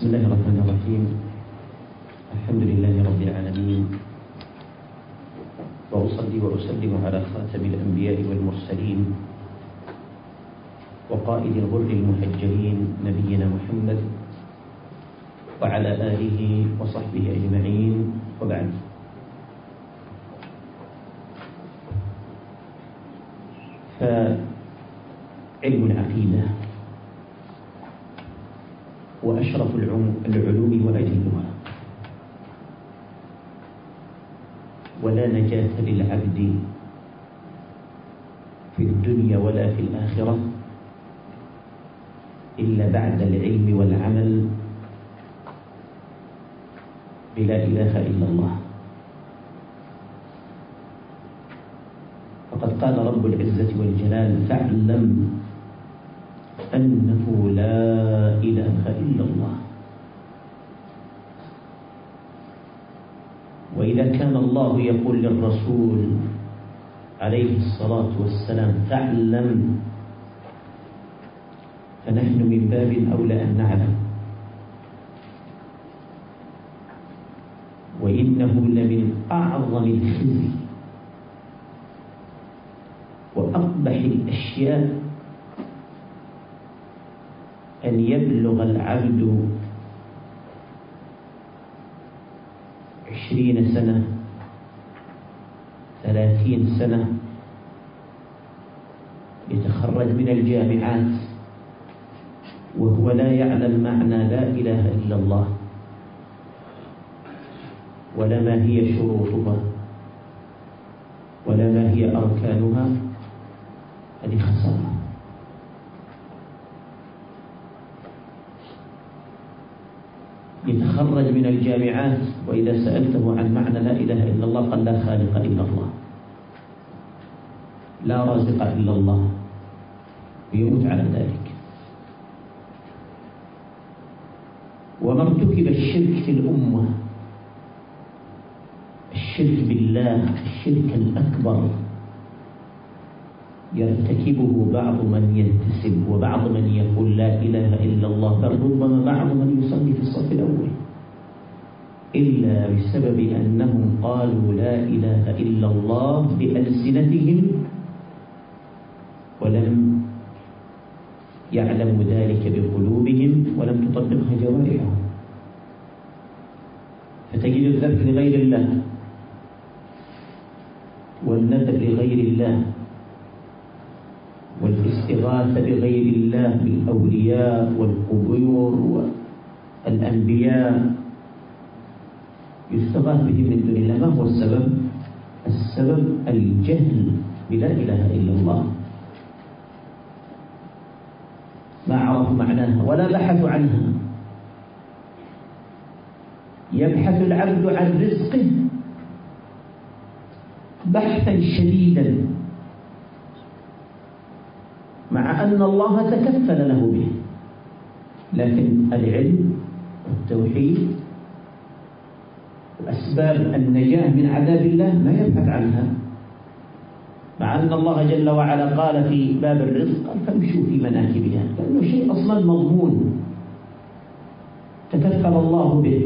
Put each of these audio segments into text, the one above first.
بسم الله الرحمن الرحيم. الحمد لله رب العالمين. وأصلي وأسلم على خاتم الأنبياء والمرسلين وقائد الغر المحجلين نبينا محمد وعلى آله وصحبه أجمعين. وبعد. فعلم العقيدة وأشرف العلوم وأجلها. ولا نجاة للعبد في الدنيا ولا في الآخرة إلا بعد العلم والعمل. بلا إله إلا الله. فقد قال رب العزة والجلال فاعلم أنه لا إله إلا الله. وإذا كان الله يقول للرسول عليه الصلاة والسلام فاعلم فنحن من باب أولى أن نعلم. وإنه لمن أعظم الخزي وأقبح الأشياء أن يبلغ العبد عشرين سنة ثلاثين سنة يتخرج من الجامعات وهو لا يعلم معنى لا إله إلا الله ولا ما هي شروطها ولا ما هي أركانها. هذه خسارة. يتخرج من الجامعات وإذا سألته عن معنى لا إله إلا الله قال لا خالق إلا الله. لا رازق إلا الله. ويموت على ذلك. وما ارتكب الشرك في الأمة الشرك بالله الشرك الأكبر يرتكبه بعض من ينتسب وبعض من يقول لا إله إلا الله بل ربما بعض من يصلي في الصف الأول. إلا بسبب أنهم قالوا لا إله إلا الله بألسنتهم ولم يعلموا ذلك بقلوبهم ولم تطبقها جوارحهم. فتجد الذبح لغير الله والنذر لغير الله والاستغاثة بغير الله بالأولياء والقبور والأنبياء يستغاث بهم من دون الله. ما هو السبب؟ السبب الجهل بلا إله إلا الله. ما عرفوا معناها ولا بحثوا عنها. يبحث العبد عن رزقه بحثا شديدا مع أن الله تكفل له به. لكن العلم والتوحيد وأسباب النجاة من عذاب الله ما يبحث عنها. مع أن الله جل وعلا قال في باب الرزق فامشوا في مناكبها. لأنه شيء أصلا مضمون. تكفل الله به.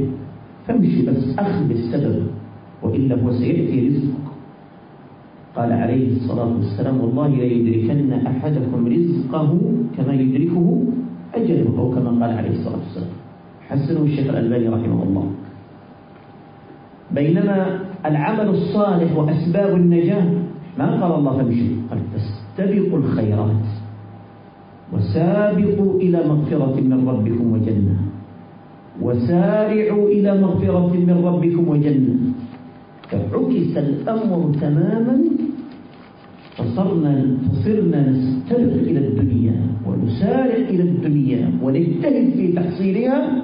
فامشي بس أخذ بالسبب. وإلا هو سيأتي رزقك. قال عليه الصلاة والسلام والله ليدركن أحدكم رزقه كما يدركه أجله أو كما قال عليه الصلاة والسلام. حسنه الشيخ الألباني رحمه الله. بينما العمل الصالح وأسباب النجاة ما قال الله فامشوا قال فاستبقوا الخيرات وسابقوا إلى مغفرة من ربكم وجنة. وسارعوا إلى مغفرة من ربكم وجنة. فعكس الأمر تماما فصرنا فصرنا نستبق إلى الدنيا ونسارع إلى الدنيا ونجتهد في تحصيلها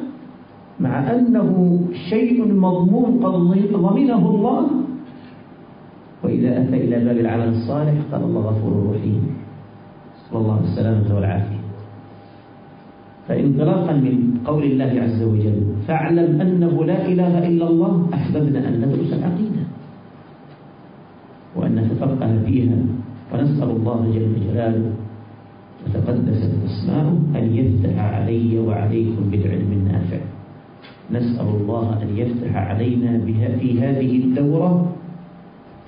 مع أنه شيء مضمون قد ضمنه الله. وإذا أتى إلى باب العمل الصالح قال الله غفور رحيم. صلى الله السلامة والعافية فانطلاقا من قول الله عز وجل فاعلم أنه لا إله إلا الله أحببنا أن ندرس العقيدة. وأن نتفقه فيها ونسأل الله جل جلاله وتقدست أسماؤه أن يفتح علي وعليكم بالعلم النافع نسأل الله أن يفتح علينا بها في هذه الدورة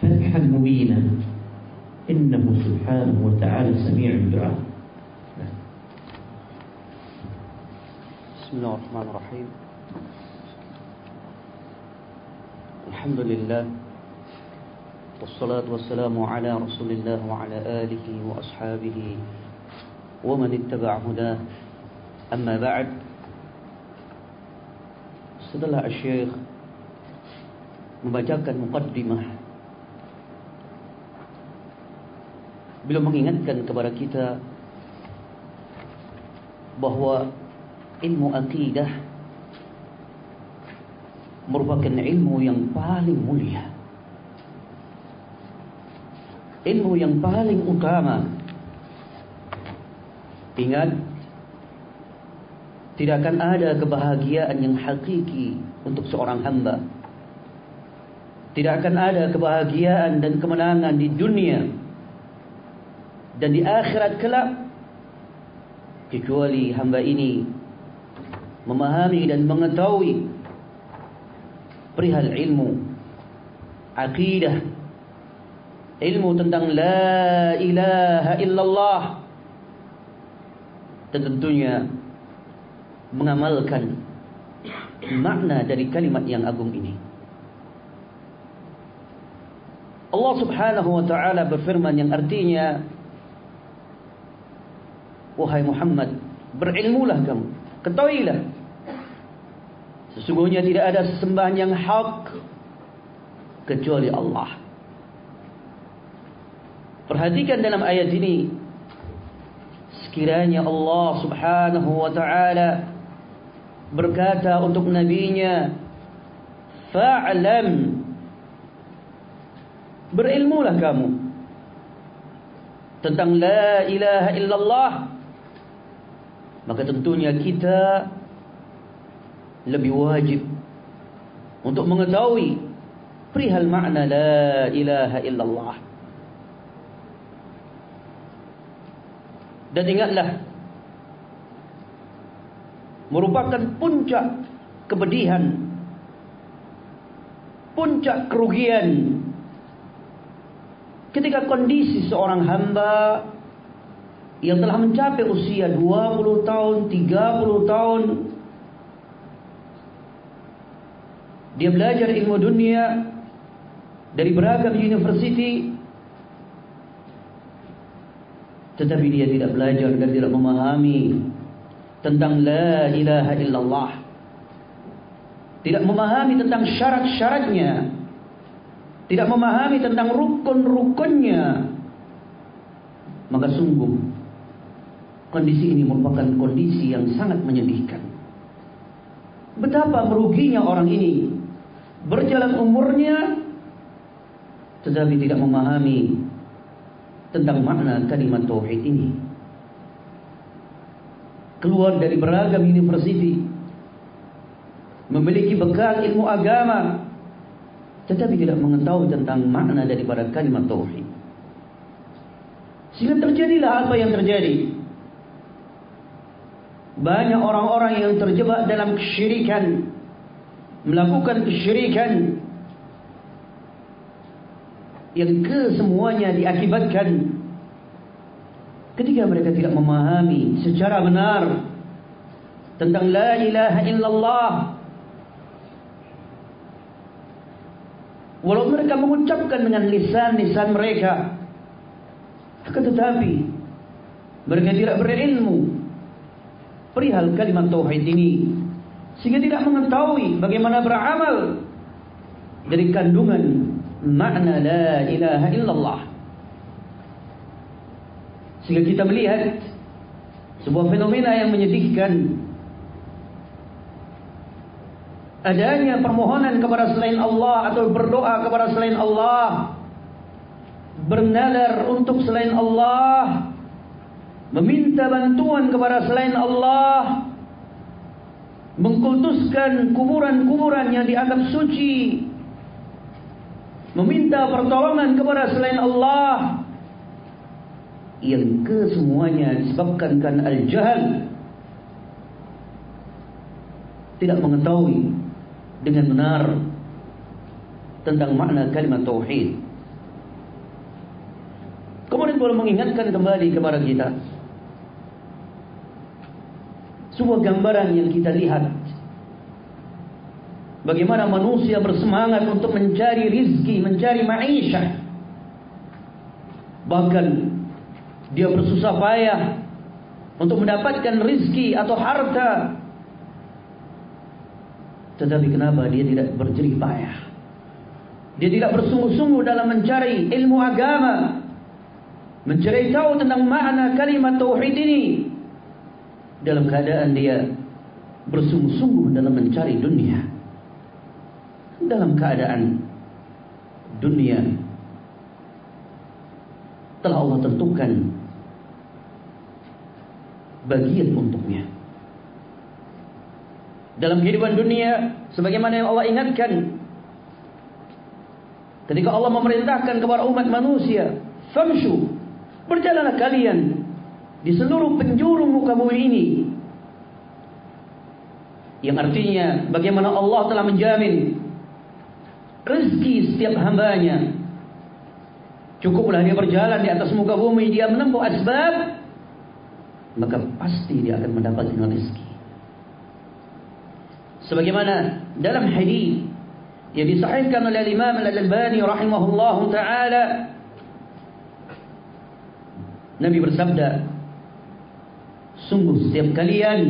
فتحا مبينا. إنه سبحانه وتعالى سميع الدعاء. بسم الله الرحمن الرحيم. الحمد لله والصلاة والسلام على رسول الله وعلى آله وأصحابه ومن اتبع هداه. أما بعد setelah Syekh membacakan mukaddimah beliau mengingatkan kepada kita bahawa ilmu akidah merupakan ilmu yang paling mulia. Ilmu yang paling utama. Ingat tidak akan ada kebahagiaan yang hakiki untuk seorang hamba. Tidak akan ada kebahagiaan dan kemenangan di dunia dan di akhirat kelak kecuali hamba ini memahami dan mengetahui perihal ilmu akidah ilmu tentang la ilaha illallah dan tentunya mengamalkan makna dari kalimat yang agung ini. Allah Subhanahu wa taala berfirman yang artinya Wahai Muhammad, berilmulah kamu, ketahuilah sesungguhnya tidak ada sesembahan yang hak kecuali Allah. Perhatikan dalam ayat ini sekiranya Allah Subhanahu wa taala berkata untuk nabinya fa'lam. Berilmulah kamu tentang la ilaha illallah. Maka tentunya kita lebih wajib untuk mengetahui perihal makna la ilaha illallah. Dan ingatlah merupakan puncak kepedihan puncak kerugian. Ketika kondisi seorang hamba yang telah mencapai usia 20 tahun 30 tahun dia belajar ilmu dunia dari beragam universiti tetapi dia tidak belajar dan tidak memahami tentang la ilaha illallah. Tidak memahami tentang syarat-syaratnya. Tidak memahami tentang rukun-rukunnya. Maka sungguh kondisi ini merupakan kondisi yang sangat menyedihkan. Betapa meruginya orang ini. Berjalan umurnya tetapi tidak memahami tentang makna kalimat tauhid ini keluar dari beragam universiti memiliki bekal ilmu agama tetapi tidak mengetahui tentang makna daripada kalimat tauhid. Sehingga terjadilah apa yang terjadi. Banyak orang-orang yang terjebak dalam kesyirikan melakukan kesyirikan yang kesemuanya diakibatkan ketika mereka tidak memahami secara benar tentang la ilaha illallah walau mereka mengucapkan dengan lisan-lisan mereka akan tetapi mereka tidak berilmu perihal kalimat tauhid ini sehingga tidak mengetahui bagaimana beramal dari kandungan makna la ilaha illallah Sehingga kita melihat sebuah fenomena yang menyedihkan. Adanya permohonan kepada selain Allah atau berdoa kepada selain Allah. Bernadar untuk selain Allah. Meminta bantuan kepada selain Allah. Mengkultuskan kuburan-kuburan yang dianggap suci. Meminta pertolongan kepada selain Allah yang kesemuanya disebabkan kan al-jahal tidak mengetahui dengan benar tentang makna kalimat tauhid. Kemudian boleh mengingatkan kembali kepada kita sebuah gambaran yang kita lihat bagaimana manusia bersemangat untuk mencari rizki, mencari maisha. Bahkan dia bersusah payah untuk mendapatkan rizki atau harta. Tetapi kenapa dia tidak berjerih payah? Dia tidak bersungguh-sungguh dalam mencari ilmu agama. Mencari tahu tentang makna kalimat tauhid ini. Dalam keadaan dia bersungguh-sungguh dalam mencari dunia. Dalam keadaan dunia telah Allah tentukan bagian untuknya. Dalam kehidupan dunia sebagaimana yang Allah ingatkan ketika Allah memerintahkan kepada umat manusia, "Famshu, berjalanlah kalian di seluruh penjuru muka bumi ini." Yang artinya bagaimana Allah telah menjamin rezeki setiap hambanya. Cukuplah dia berjalan di atas muka bumi, dia menempuh asbab, maka pasti dia akan mendapatkan rezeki. Sebagaimana dalam hadis yang disahihkan oleh Imam Al-Albani rahimahullah taala Nabi bersabda Sungguh setiap kalian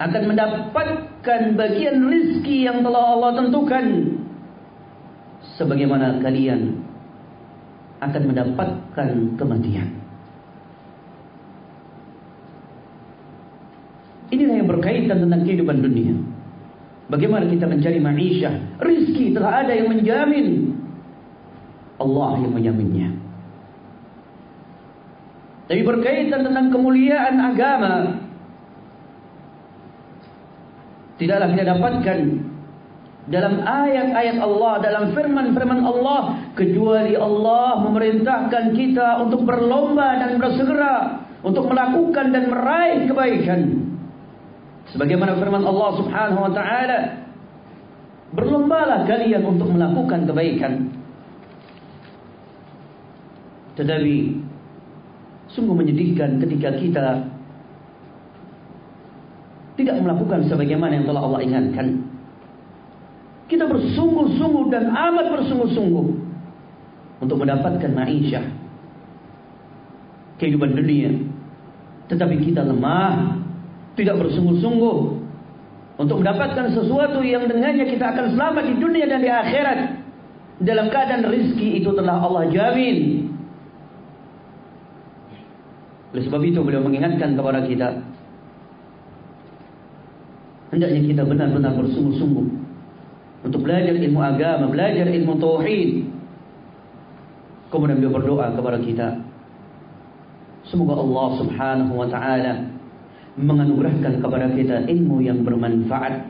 akan mendapatkan bagian rizki yang telah Allah tentukan sebagaimana kalian akan mendapatkan kematian. Inilah yang berkaitan tentang kehidupan dunia. Bagaimana kita mencari maisha, rizki telah ada yang menjamin. Allah yang menjaminnya. Tapi berkaitan tentang kemuliaan agama, tidaklah kita dapatkan dalam ayat-ayat Allah, dalam firman-firman Allah, kecuali Allah memerintahkan kita untuk berlomba dan bersegera untuk melakukan dan meraih kebaikan. Sebagaimana firman Allah Subhanahu wa taala, berlombalah kalian untuk melakukan kebaikan. Tetapi sungguh menyedihkan ketika kita tidak melakukan sebagaimana yang telah Allah ingatkan. Kita bersungguh-sungguh dan amat bersungguh-sungguh untuk mendapatkan maisha kehidupan dunia. Tetapi kita lemah tidak bersungguh-sungguh untuk mendapatkan sesuatu yang dengannya kita akan selamat di dunia dan di akhirat dalam keadaan rizki itu telah Allah jamin oleh sebab itu beliau mengingatkan kepada kita hendaknya kita benar-benar bersungguh-sungguh untuk belajar ilmu agama, belajar ilmu tauhid. Kemudian beliau berdoa kepada kita. Semoga Allah Subhanahu wa taala menganugerahkan kepada kita ilmu yang bermanfaat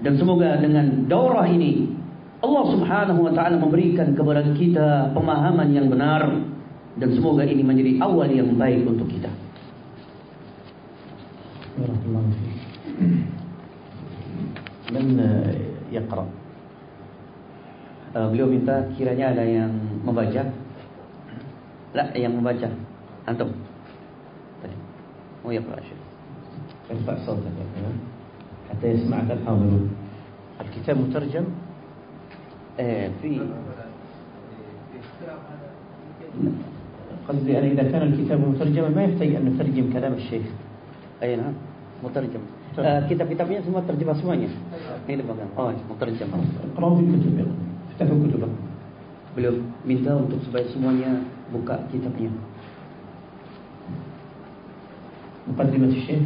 dan semoga dengan daurah ini Allah Subhanahu wa taala memberikan kepada kita pemahaman yang benar dan semoga ini menjadi awal yang baik untuk kita. من يقرأ beliau minta kiranya ada yang membaca lah yang membaca antum tadi oh ya Pak Syekh ارفع صوتك حتى يسمعك الحاضرون الكتاب مترجم؟ آه في. قصدي أنا إذا كان الكتاب مترجما ما يحتاج أن نترجم كلام الشيخ. أي نعم مترجم. آه kitab-kitabnya semua terjemah semuanya ini oh muterjem اقرأوا في الكتب افتحوا كتبكم beliau minta untuk supaya semuanya buka kitabnya مقدمة الشيخ؟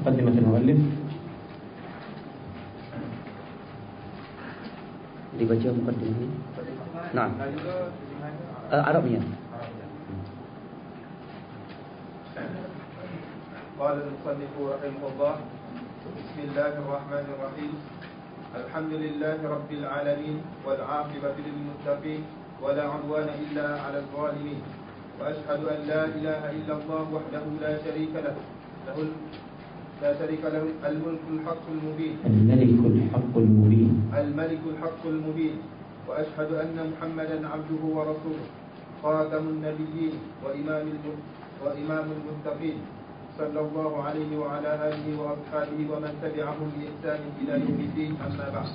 مقدمة المؤلف dibaca mukaddimah Nah. Uh, Arabnya. قال المصنف رحمه الله بسم الله الرحمن الرحيم الحمد لله رب العالمين والعاقبة للمتقين ولا عدوان إلا على الظالمين وأشهد أن لا إله إلا الله وحده لا شريك له له لا شريك له الملك الحق المبين. الملك الحق المبين. الملك الحق المبين. وأشهد أن محمدا عبده ورسوله خاتم النبيين وإمام وإمام المتقين. صلى الله عليه وعلى آله وأصحابه ومن تبعهم بإحسان إلى يوم الدين أما بعد.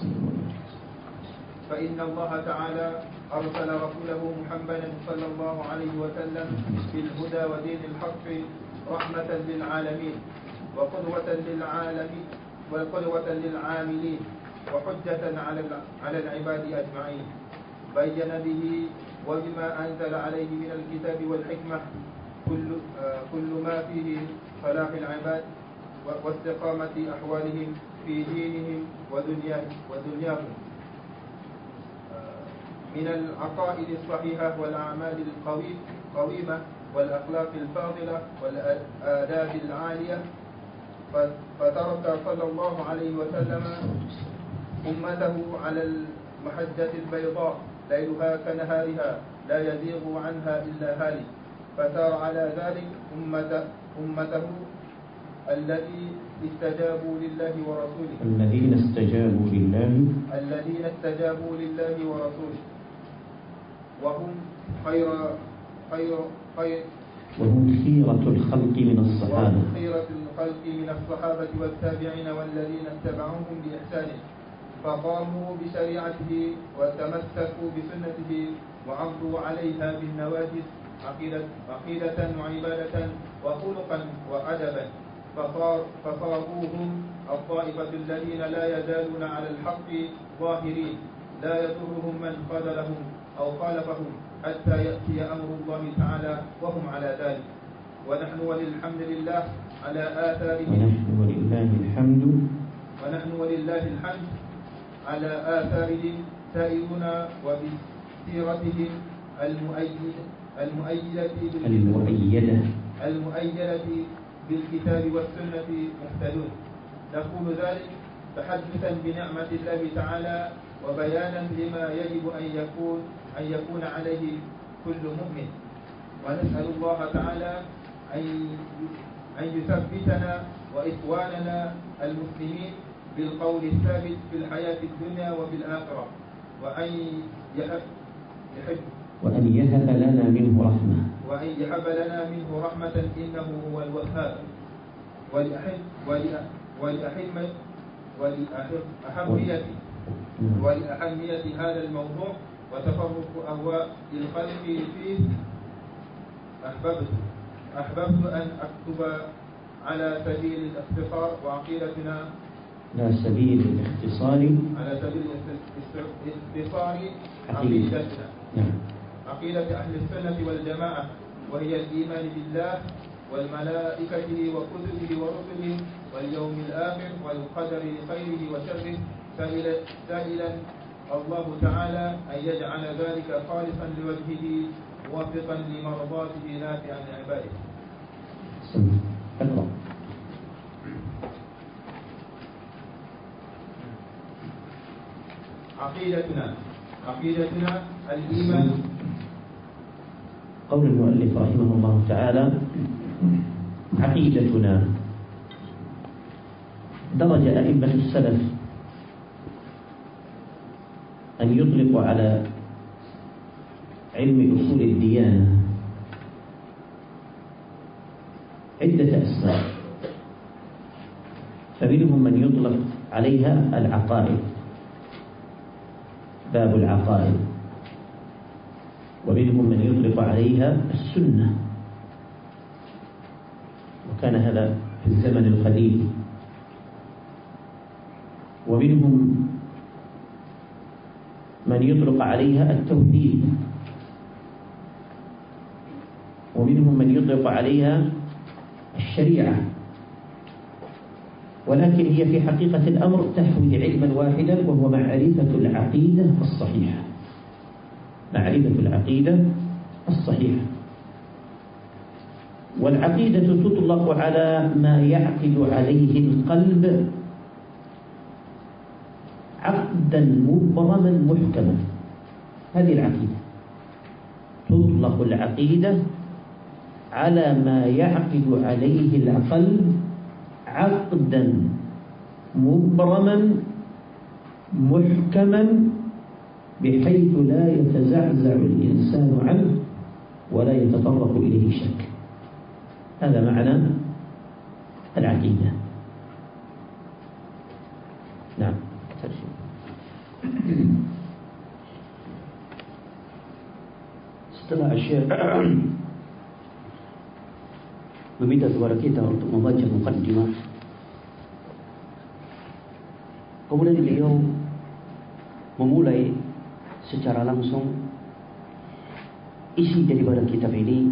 فإن الله تعالى أرسل رسوله محمدا صلى الله عليه وسلم بالهدى ودين الحق رحمة للعالمين. وقدوة للعالمين وقدوة للعاملين وحجة على على العباد أجمعين. بين به وبما أنزل عليه من الكتاب والحكمة كل كل ما فيه صلاح العباد واستقامة أحوالهم في دينهم ودنياهم ودنياهم. من العقائد الصحيحة والأعمال القوي- القويمة والأخلاق الفاضلة والآداب العالية فترك صلى الله عليه وسلم أمته على المحجة البيضاء ليلها كنهارها لا يزيغ عنها إلا هالك فسار على ذلك أمة أمته الذي استجابوا لله ورسوله. الذين استجابوا لله. الذين استجابوا لله ورسوله. وهم خير خير خير وهم خيرة الخلق من الصحابة. وهم خيرة الخلق من الصحابة والتابعين والذين اتبعوهم بإحسان فقاموا بشريعته وتمسكوا بسنته وعضوا عليها بالنواجذ عقيدة, عقيدة وعبادة وخلقا وأدبا فصار فصابوهم الطائفة الذين لا يزالون على الحق ظاهرين لا يضرهم من خذلهم أو خالفهم حتى يأتي أمر الله تعالى وهم على ذلك. ونحن وللحمد لله على آثارهم. ونحن ولله الحمد. ونحن ولله الحمد على آثارهم سائرون وبسيرتهم المؤيد المؤيدة المؤيدة. المؤيدة بالكتاب والسنة مهتدون. نقول ذلك تحدثا بنعمة الله تعالى وبيانا لما يجب أن يكون أن يكون عليه كل مؤمن. ونسأل الله تعالى أن أن يثبتنا وإخواننا المسلمين بالقول الثابت في الحياة الدنيا وفي الآخرة وأن يحب, يحب وأن يهب لنا منه رحمة وأن يهب لنا منه رحمة إنه هو الوهاب ولأحب ولأ- ولأحم ولأهمية. ولأهمية هذا الموضوع وتفرق أهواء الخلق فيه أحببت أحببت أن أكتب على سبيل الاختصار وعقيدتنا لا سبيل الاختصار. على سبيل الاست- اختصار عقيدة. عقيدتنا. نعم. عقيدة أهل السنة والجماعة وهي الإيمان بالله والملائكة وكتبه ورسله واليوم الآخر والقدر خيره وشره. سائلا سائلا الله تعالى أن يجعل ذلك خالصا لوجهه موافقا لمرضاته نافعا لعباده. عقيدتنا عقيدتنا الإيمان. قول المؤلف رحمه الله تعالى عقيدتنا. درج أئمة السلف أن يطلقوا على علم أصول الديانة عدة أسماء فمنهم من يطلق عليها العقائد باب العقائد. ومنهم من يطلق عليها السنة. وكان هذا في الزمن القديم. ومنهم من يطلق عليها التوحيد. ومنهم من يطلق عليها الشريعة. ولكن هي في حقيقة الأمر تحوي علما واحدا وهو معرفة العقيدة الصحيحة. معرفة العقيدة الصحيحة. والعقيدة تطلق على ما يعقد عليه القلب عقدا مبرما محكما. هذه العقيدة. تطلق العقيدة على ما يعقد عليه القلب عقدا مبرما محكما بحيث لا يتزعزع الإنسان عنه ولا يتطرق إليه شك. هذا معنى العقيدة. meminta kepada kita untuk membaca mukaddimah kemudian beliau memulai secara langsung isi daripada kitab ini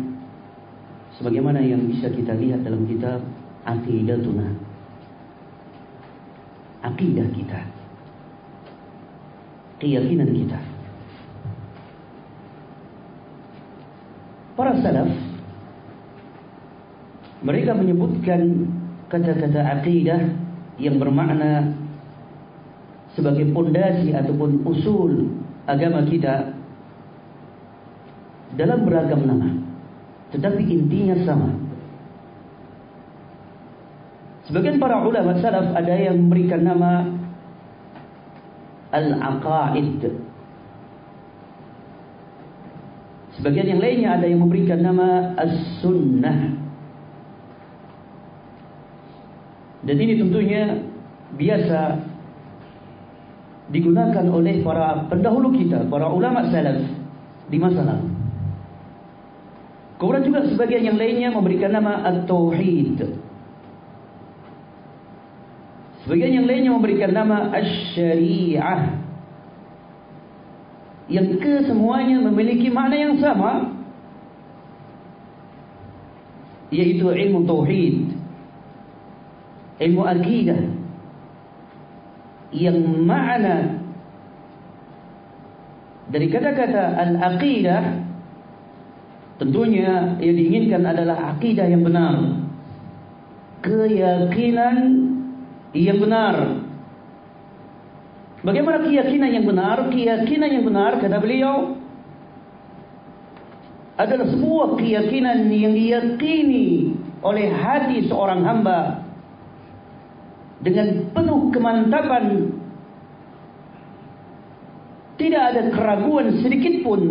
sebagaimana yang bisa kita lihat dalam kitab Aqidatuna. Aqidah kita. Keyakinan kita Para salaf mereka menyebutkan kata-kata akidah yang bermakna sebagai pondasi ataupun usul agama kita dalam beragam nama. Tetapi intinya sama. Sebagian para ulama salaf ada yang memberikan nama al-aqaid Sebagian yang lainnya ada yang memberikan nama As-Sunnah. Dan ini tentunya biasa digunakan oleh para pendahulu kita, para ulama salaf di masa lalu. Kemudian juga sebagian yang lainnya memberikan nama At-Tauhid. Sebagian yang lainnya memberikan nama Asy-Syari'ah yang kesemuanya memiliki makna yang sama? Yaitu ilmu tauhid. Ilmu akidah. Yang makna dari kata-kata al-aqidah tentunya yang diinginkan adalah akidah yang benar. Keyakinan yang benar Bagaimana keyakinan yang benar? Keyakinan yang benar kata beliau adalah sebuah keyakinan yang diyakini oleh hati seorang hamba dengan penuh kemantapan tidak ada keraguan sedikit pun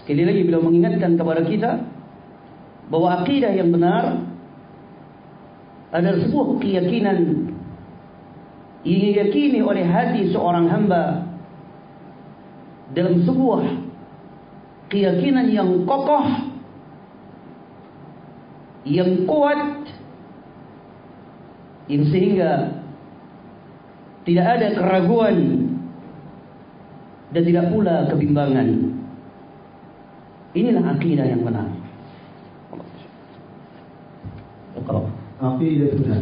sekali lagi beliau mengingatkan kepada kita bahwa akidah yang benar adalah sebuah keyakinan. Yang diyakini oleh hati seorang hamba. Dalam sebuah keyakinan yang kokoh yang kuat yang sehingga tidak ada keraguan dan tidak pula kebimbangan. Inilah akidah yang benar عقيدتنا.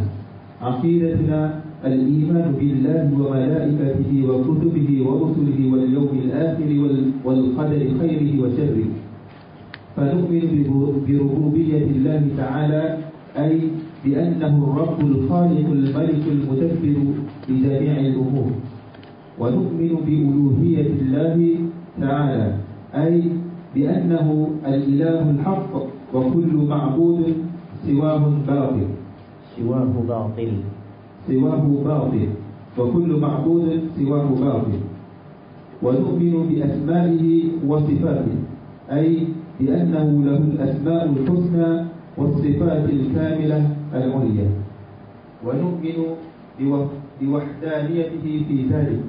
عقيدتنا الإيمان بالله وملائكته وكتبه ورسله واليوم الآخر والقدر خيره وشره. فنؤمن بربوبية الله تعالى أي بأنه الرب الخالق الملك المدبر لجميع الأمور. ونؤمن بألوهية الله تعالى أي بأنه الإله الحق وكل معبود سواه باطل سواه باطل. سواه باطل. وكل معبود سواه باطل. ونؤمن بأسمائه وصفاته. أي بأنه له الأسماء الحسنى والصفات الكاملة العليا. ونؤمن بوحدانيته في ذلك.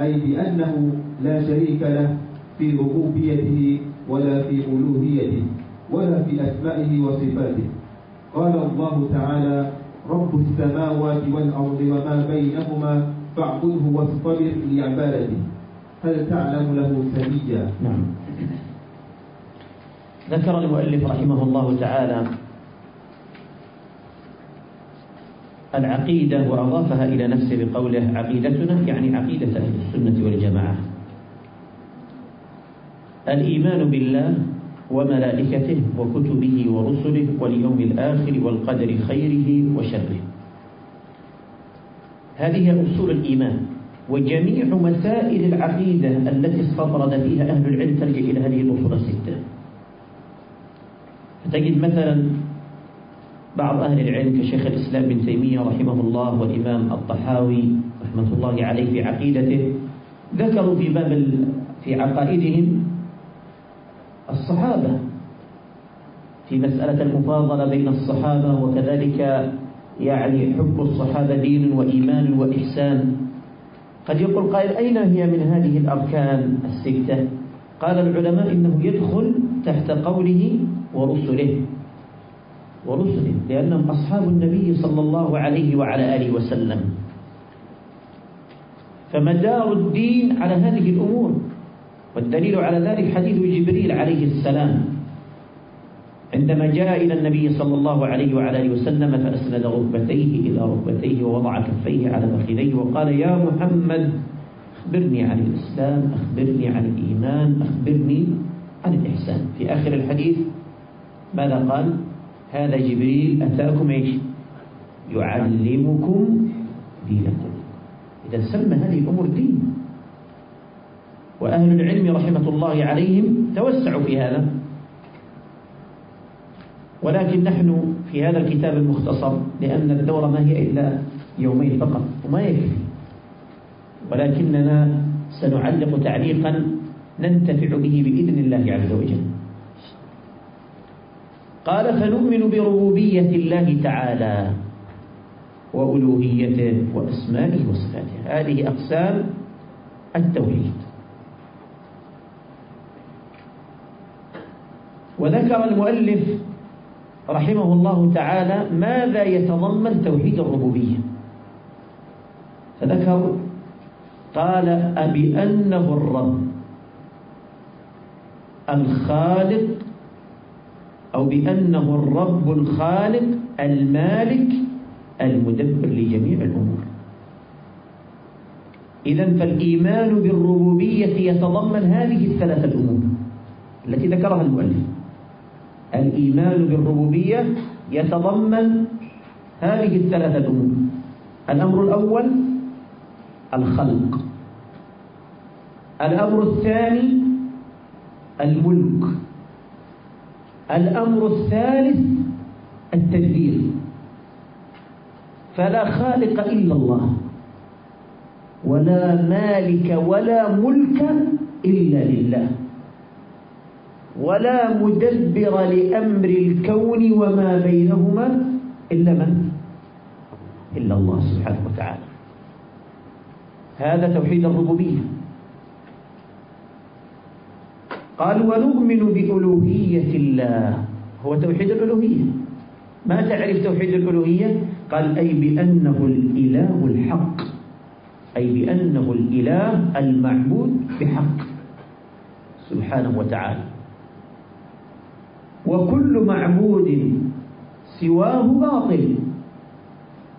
أي بأنه لا شريك له في ربوبيته ولا في ألوهيته ولا في أسمائه وصفاته. قال الله تعالى رب السماوات والأرض وما بينهما فاعبده واصطبر لعبادته هل تعلم له سميا؟ نعم. ذكر المؤلف رحمه الله تعالى العقيدة وأضافها إلى نفسه بقوله عقيدتنا يعني عقيدة أهل السنة والجماعة. الإيمان بالله وملائكته وكتبه ورسله واليوم الآخر والقدر خيره وشره. هذه أصول الإيمان وجميع مسائل العقيدة التي استطرد فيها أهل العلم ترجع إلى هذه الأصول الستة. تجد مثلا بعض أهل العلم كشيخ الإسلام بن تيمية رحمه الله والإمام الطحاوي رحمة الله عليه في عقيدته ذكروا في باب في عقائدهم الصحابة في مسألة المفاضلة بين الصحابة وكذلك يعني حب الصحابة دين وإيمان وإحسان. قد يقول قائل أين هي من هذه الأركان الستة؟ قال العلماء إنه يدخل تحت قوله ورسله. ورسله لأنهم أصحاب النبي صلى الله عليه وعلى آله وسلم. فمدار الدين على هذه الأمور. والدليل على ذلك حديث جبريل عليه السلام. عندما جاء إلى النبي صلى الله عليه وعلى آله وسلم فأسند ركبتيه إلى ركبتيه ووضع كفيه على فخذيه وقال يا محمد أخبرني عن الإسلام أخبرني عن الإيمان أخبرني عن الإحسان. في آخر الحديث ماذا قال؟ هذا جبريل أتاكم إيش؟ يعلمكم دينكم. إذا سمى هذه الأمور دين. وأهل العلم رحمة الله عليهم توسعوا في هذا. ولكن نحن في هذا الكتاب المختصر لأن الدورة ما هي إلا يومين فقط وما يكفي. ولكننا سنعلق تعليقا ننتفع به بإذن الله عز وجل. قال فنؤمن بربوبية الله تعالى وألوهيته وأسمائه وصفاته. هذه أقسام التوحيد. وذكر المؤلف رحمه الله تعالى ماذا يتضمن توحيد الربوبية. فذكر قال أبأنه الرب الخالق أو بأنه الرب الخالق المالك المدبر لجميع الأمور. إذا فالإيمان بالربوبية يتضمن هذه الثلاثة الأمور التي ذكرها المؤلف. الإيمان بالربوبية يتضمن هذه الثلاثة الأمور الأمر الأول الخلق. الأمر الثاني الملك. الأمر الثالث التدبير. فلا خالق إلا الله. ولا مالك ولا ملك إلا لله. ولا مدبر لأمر الكون وما بينهما إلا من؟ إلا الله سبحانه وتعالى. هذا توحيد الربوبية. قال ونؤمن بألوهية الله. هو توحيد الألوهية. ما تعرف توحيد الألوهية؟ قال أي بأنه الإله الحق. أي بأنه الإله المعبود بحق. سبحانه وتعالى. وكل معبود سواه باطل.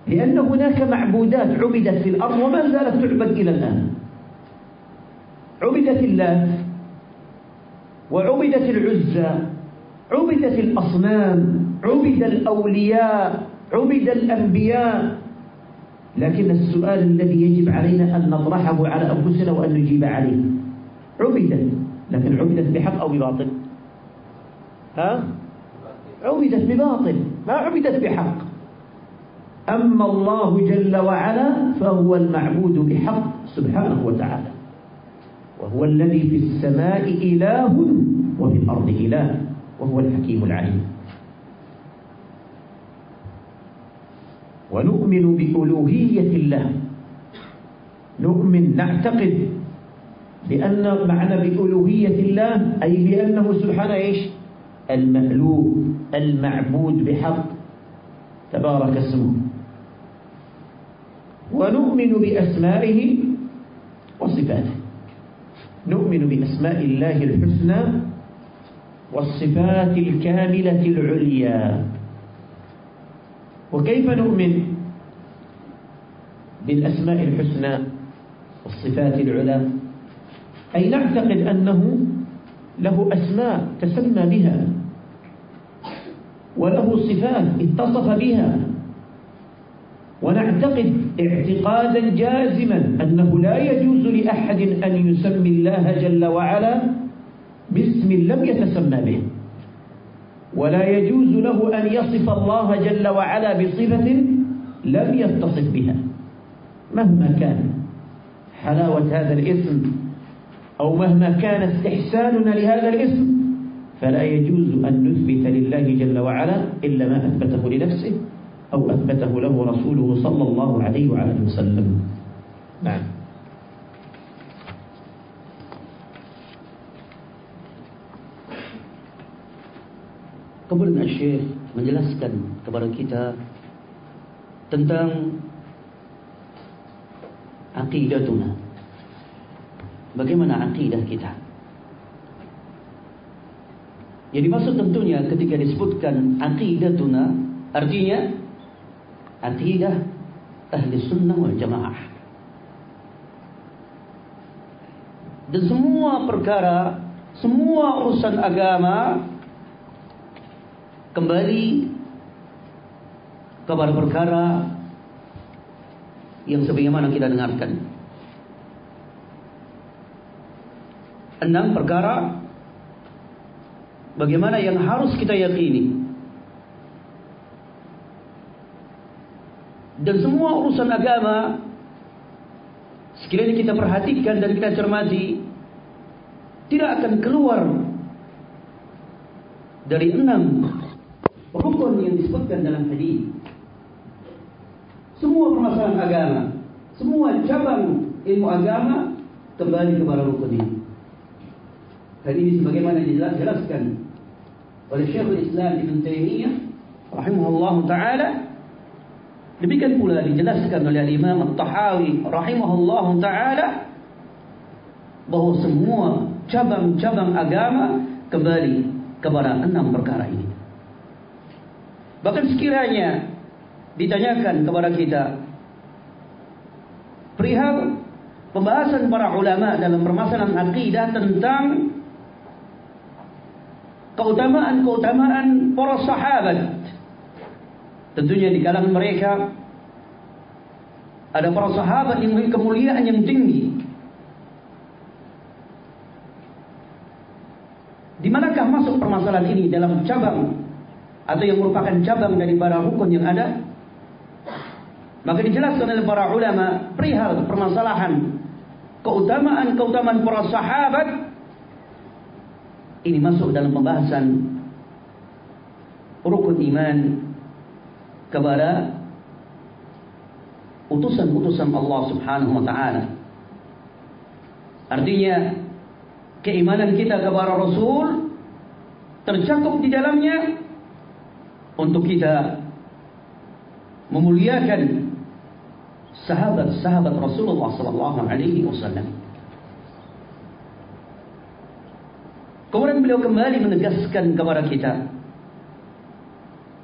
لأن هناك معبودات عبدت في الأرض وما زالت تعبد إلى الآن. عبدت اللات وعبدت العزى عبدت الأصنام عبد الأولياء عبد الأنبياء. لكن السؤال الذي يجب علينا أن نطرحه على أنفسنا وأن نجيب عليه عبدت لكن عبدت بحق أو بباطل؟ ها؟ عبدت بباطل ما عبدت بحق. أما الله جل وعلا فهو المعبود بحق سبحانه وتعالى. وهو الذي في السماء إله وفي الأرض إله وهو الحكيم العليم. ونؤمن بألوهية الله. نؤمن نعتقد بأن معنى بألوهية الله أي بأنه سبحانه إيش؟ المألوه المعبود بحق تبارك اسمه. ونؤمن بأسمائه وصفاته. نؤمن بأسماء الله الحسنى والصفات الكاملة العليا. وكيف نؤمن بالأسماء الحسنى والصفات العلى أي نعتقد أنه له أسماء تسمى بها. وله صفات اتصف بها. ونعتقد اعتقادا جازما أنه لا يجوز لأحد أن يسمي الله جل وعلا باسم لم يتسمى به. ولا يجوز له أن يصف الله جل وعلا بصفة لم يتصف بها. مهما كان حلاوة هذا الاسم أو مهما كان استحساننا لهذا الاسم فلا يجوز أن نثبت لله جل وعلا إلا ما أثبته لنفسه أو أثبته له رسوله صلى الله عليه وعلى وسلم نعم Kemudian Syekh menjelaskan kepada kita tentang aqidatuna. Bagaimana akidah kita? Yang dimaksud tentunya ketika disebutkan aqidatuna artinya akidah ahli sunnah wal jamaah. Dan semua perkara, semua urusan agama kembali kepada perkara yang sebagaimana kita dengarkan. Enam perkara bagaimana yang harus kita yakini. Dan semua urusan agama sekiranya kita perhatikan dan kita cermati tidak akan keluar dari enam rukun yang disebutkan dalam hadis. Semua permasalahan agama, semua cabang ilmu agama kembali kepada rukun ini. Hal ini sebagaimana dijelaskan oleh Syekhul Islam Ibn Taimiyah rahimahullah taala demikian pula dijelaskan oleh Imam At-Tahawi rahimahullah taala bahawa semua cabang-cabang agama kembali kepada enam perkara ini. Bahkan sekiranya ditanyakan kepada kita perihal pembahasan para ulama dalam permasalahan akidah tentang keutamaan-keutamaan para sahabat. Tentunya di kalangan mereka ada para sahabat yang memiliki kemuliaan yang tinggi. Di manakah masuk permasalahan ini dalam cabang atau yang merupakan cabang dari para rukun yang ada maka dijelaskan oleh para ulama perihal permasalahan keutamaan-keutamaan para sahabat ini masuk dalam pembahasan rukun iman kepada utusan-utusan Allah Subhanahu wa taala artinya keimanan kita kepada Rasul tercakup di dalamnya untuk kita memuliakan sahabat-sahabat Rasulullah sallallahu alaihi wasallam. Kemudian beliau kembali menegaskan kepada kita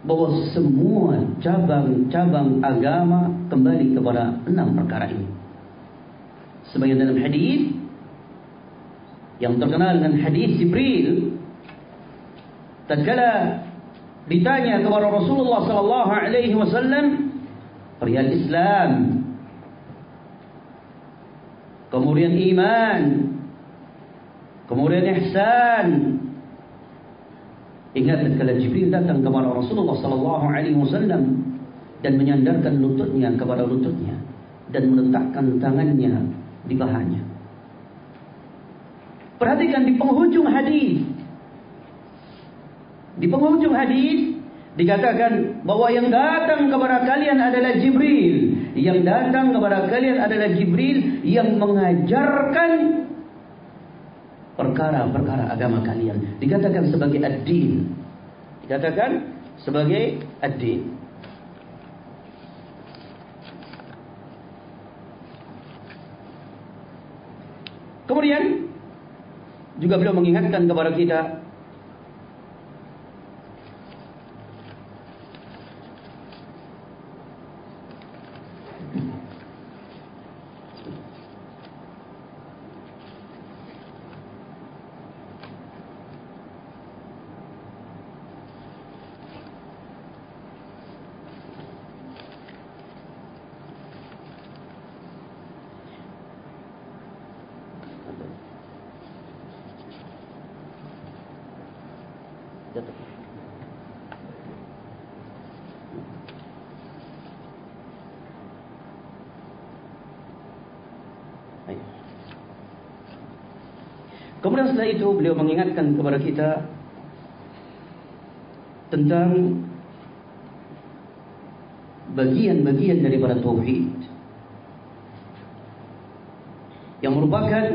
bahawa semua cabang-cabang agama kembali kepada enam perkara ini. Sebagian dalam hadis yang terkenal dengan hadis Jibril tatkala ditanya kepada Rasulullah sallallahu alaihi wasallam perihal Islam kemudian iman kemudian ihsan. Ingat ketika Jibril datang kepada Rasulullah sallallahu alaihi wasallam dan menyandarkan lututnya kepada lututnya dan meletakkan tangannya di pahanya perhatikan di penghujung hadis. Di penghujung hadis dikatakan bahwa yang datang kepada kalian adalah Jibril. Yang datang kepada kalian adalah Jibril yang mengajarkan perkara-perkara agama kalian. Dikatakan sebagai ad-din. Dikatakan sebagai ad-din. Kemudian juga beliau mengingatkan kepada kita Kemudian setelah itu beliau mengingatkan kepada kita tentang bagian-bagian daripada tauhid yang merupakan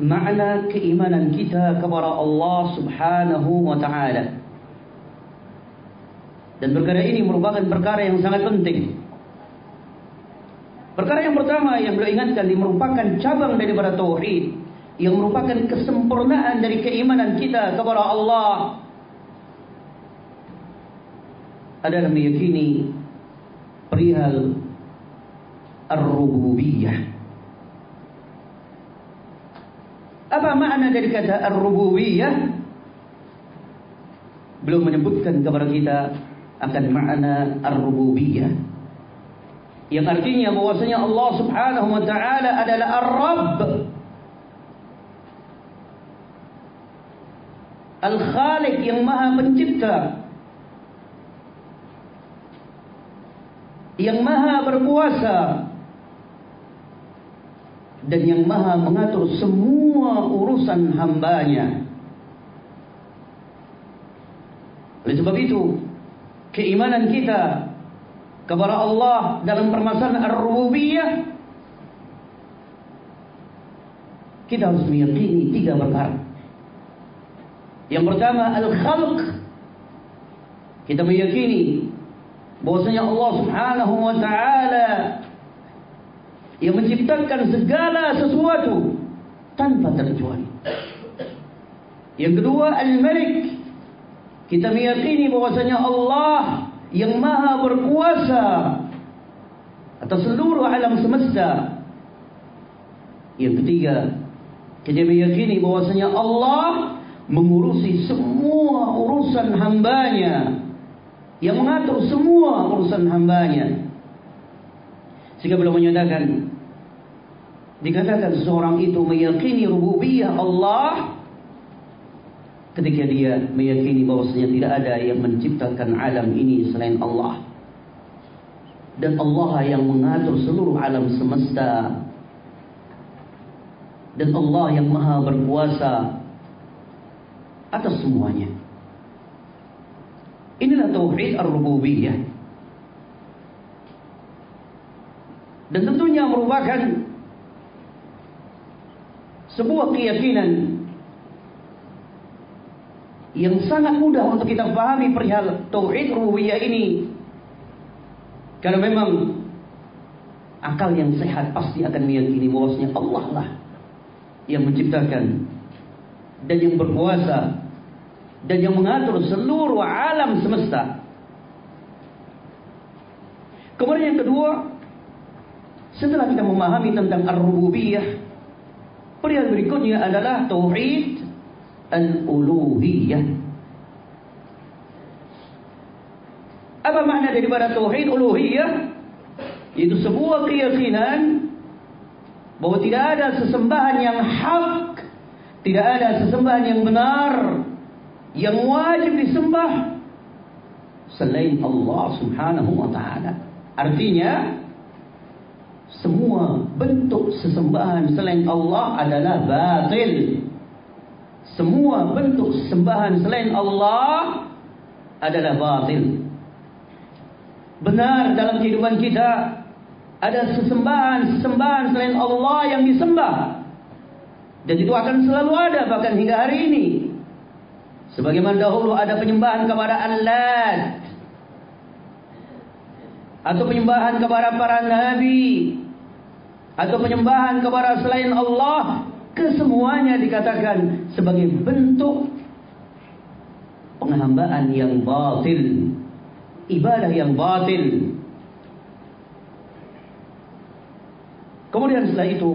makna keimanan kita kepada Allah Subhanahu wa taala. Dan perkara ini merupakan perkara yang sangat penting. Perkara yang pertama yang beliau ingatkan merupakan cabang daripada tauhid yang merupakan kesempurnaan dari keimanan kita kepada Allah adalah meyakini perihal ar-rububiyah. Apa makna dari kata ar-rububiyah? Belum menyebutkan kepada kita akan makna ar-rububiyah. Yang artinya bahwasanya Allah Subhanahu wa taala adalah Ar-Rabb. Al-Khaliq yang Maha Pencipta. Yang Maha Berkuasa dan yang maha mengatur semua urusan hambanya. Oleh sebab itu, keimanan kita kepada Allah dalam permasalahan ar-rububiyah kita harus meyakini tiga perkara. Yang pertama al-khalq. Kita meyakini bahwasanya Allah Subhanahu wa taala yang menciptakan segala sesuatu tanpa terkecuali. Yang kedua Al-Malik. Kita meyakini bahwasanya Allah yang maha berkuasa atas seluruh alam semesta. Yang ketiga, kita meyakini bahwasanya Allah mengurusi semua urusan hambanya. Yang mengatur semua urusan hambanya. Sehingga belum menyatakan dikatakan seorang itu meyakini rububiyah Allah ketika dia meyakini bahwasanya tidak ada yang menciptakan alam ini selain Allah. Dan Allah yang mengatur seluruh alam semesta. Dan Allah yang maha berkuasa atas semuanya. Inilah tauhid ar-rububiyah. Dan tentunya merupakan sebuah keyakinan yang sangat mudah untuk kita pahami perihal tauhid rububiyah ini. Karena memang akal yang sehat pasti akan meyakini bahwasanya Allah lah yang menciptakan dan yang berkuasa dan yang mengatur seluruh alam semesta. Kemudian yang kedua, setelah kita memahami tentang ar-rububiyah, perihal berikutnya adalah tauhid al-uluhiyah. Apa makna daripada tauhid uluhiyah? Itu sebuah keyakinan bahwa tidak ada sesembahan yang hak, tidak ada sesembahan yang benar, yang wajib disembah selain Allah Subhanahu wa taala. Artinya semua bentuk sesembahan selain Allah adalah batil. Semua bentuk sesembahan selain Allah adalah batil. Benar dalam kehidupan kita ada sesembahan-sesembahan selain Allah yang disembah. Dan itu akan selalu ada bahkan hingga hari ini. Sebagaimana dahulu ada penyembahan kepada Allah atau penyembahan kepada para nabi. Atau penyembahan kepada selain Allah. Kesemuanya dikatakan sebagai bentuk penghambaan yang batil. Ibadah yang batil. Kemudian setelah itu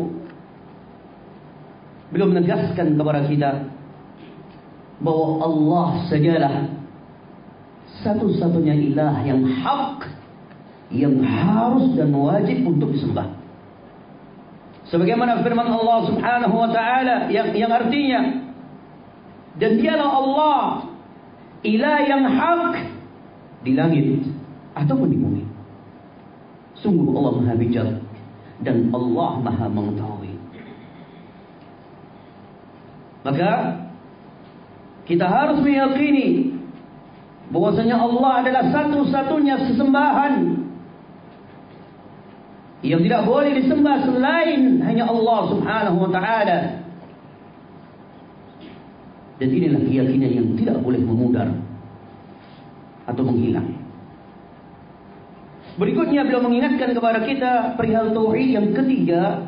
beliau menegaskan kepada kita bahwa Allah sajalah satu-satunya ilah yang hak yang harus dan wajib untuk disembah. Sebagaimana firman Allah Subhanahu wa taala yang yang artinya dan dialah Allah ilah yang hak di langit ataupun di bumi. Sungguh Allah Maha bijak dan Allah Maha mengetahui. Maka kita harus meyakini bahwasanya Allah adalah satu-satunya sesembahan yang tidak boleh disembah selain hanya Allah Subhanahu wa taala. Dan inilah keyakinan yang tidak boleh memudar atau menghilang. Berikutnya beliau mengingatkan kepada kita perihal tauhid yang ketiga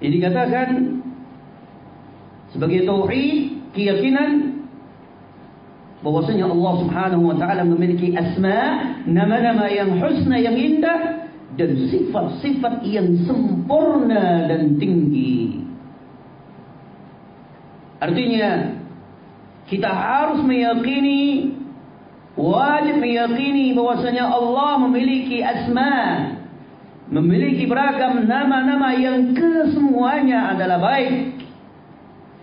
yang dikatakan sebagai tauhid keyakinan bahwasanya Allah Subhanahu wa taala memiliki asma, nama-nama yang husna yang indah dan sifat-sifat yang sempurna dan tinggi. Artinya kita harus meyakini wajib meyakini bahwasanya Allah memiliki asma memiliki beragam nama-nama yang kesemuanya adalah baik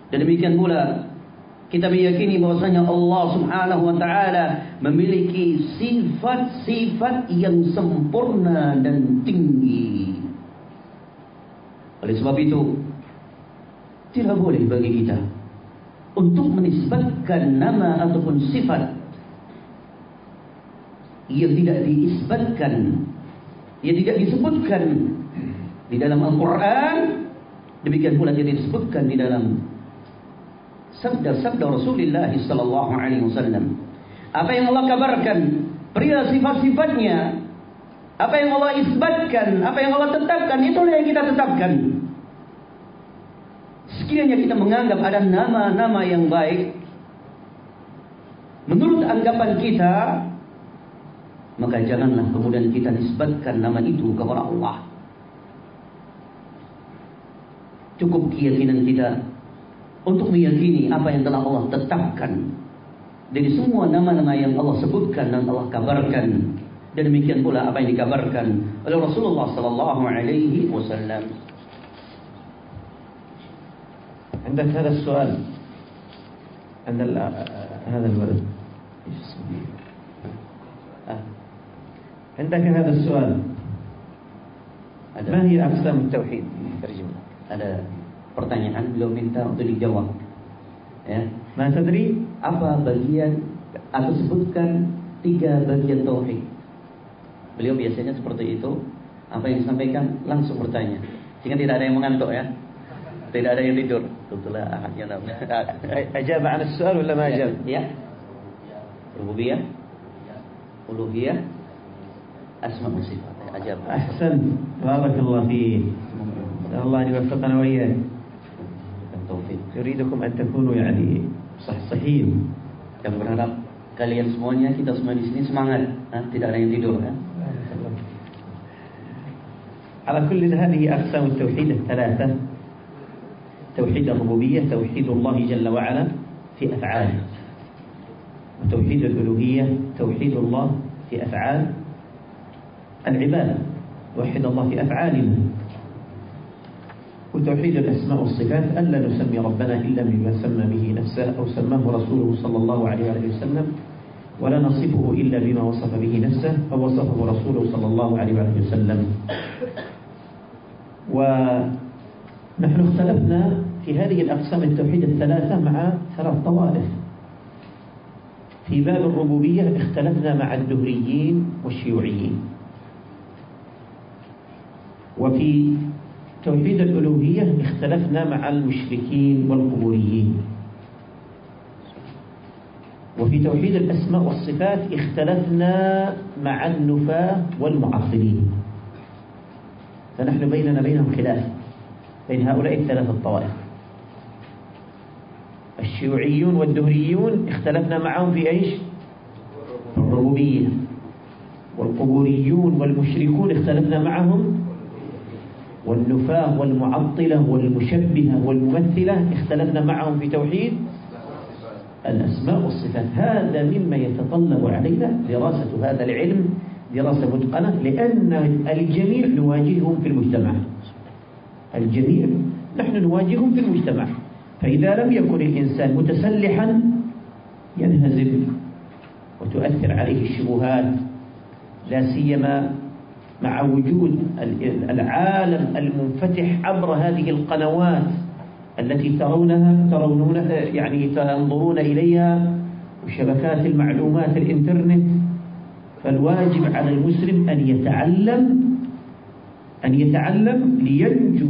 dan demikian pula kita meyakini bahwasanya Allah Subhanahu wa taala memiliki sifat-sifat yang sempurna dan tinggi. Oleh sebab itu tidak boleh bagi kita untuk menisbatkan nama ataupun sifat yang tidak diisbatkan yang tidak disebutkan di dalam Al-Quran. Demikian pula tidak disebutkan di dalam sabda-sabda Rasulullah sallallahu alaihi wasallam. Apa yang Allah kabarkan? Perihal sifat-sifatnya. Apa yang Allah isbatkan? Apa yang Allah tetapkan? Itulah yang kita tetapkan. Sekiranya kita menganggap ada nama-nama yang baik menurut anggapan kita maka janganlah kemudian kita nisbatkan nama itu kepada Allah. Cukup keyakinan kita untuk meyakini apa yang telah Allah tetapkan dari semua nama-nama yang Allah sebutkan dan Allah kabarkan dan demikian pula apa yang dikabarkan oleh Rasulullah sallallahu alaihi wasallam. عندك هذا السؤال عند هذا الولد عندك هذا السؤال ما هي أقسام التوحيد ترجمة ada pertanyaan beliau minta untuk dijawab. Ya. Nah, sendiri apa bagian atau sebutkan tiga bagian tauhid. Beliau biasanya seperti itu, apa yang disampaikan langsung bertanya. Sehingga tidak ada yang mengantuk ya. Tidak ada yang tidur. Kebetulan namanya. Ajab an soal wala ma ajab? Ya. ya. Rububiyah. Ya. Uluhiyah. Asma wa sifat. Ajab. Ahsan. Barakallahu fiik. Allah yuwaffiqana wa iyyakum. يريدكم أن تكونوا يعني صحصحين Kami berharap kalian semuanya kita semua di sini semangat, ha? tidak ada yang tidur. على كل هذه أقسام التوحيد الثلاثة توحيد الربوبية توحيد الله جل وعلا في أفعاله وتوحيد الألوهية توحيد الله في أفعال العبادة توحد الله في أفعالنا وتوحيد الأسماء والصفات ألا نسمي ربنا إلا بما سمى به نفسه أو سماه رسوله صلى الله عليه وسلم ولا نصفه إلا بما وصف به نفسه أو وصفه رسوله صلى الله عليه وسلم. ونحن اختلفنا في هذه الأقسام التوحيد الثلاثة مع ثلاث طوائف. في باب الربوبية اختلفنا مع الدهريين والشيوعيين. وفي توحيد الألوهية اختلفنا مع المشركين والقبوريين. وفي توحيد الأسماء والصفات اختلفنا مع النفاة والمعطلين. فنحن بيننا بينهم خلاف بين هؤلاء الثلاثة الطوائف. الشيوعيون والدهريون اختلفنا معهم في إيش؟ الربوبية. والقبوريون والمشركون اختلفنا معهم والنفاة والمعطلة والمشبهة والممثلة اختلفنا معهم في توحيد الأسماء والصفات. هذا مما يتطلب علينا دراسة هذا العلم دراسة متقنة لأن الجميع نواجههم في المجتمع. الجميع نحن نواجههم في المجتمع. فإذا لم يكن الإنسان متسلحا ينهزم وتؤثر عليه الشبهات لا سيما مع وجود العالم المنفتح عبر هذه القنوات التي ترونها ترونون يعني تنظرون إليها وشبكات المعلومات الإنترنت. فالواجب على المسلم أن يتعلم أن يتعلم لينجو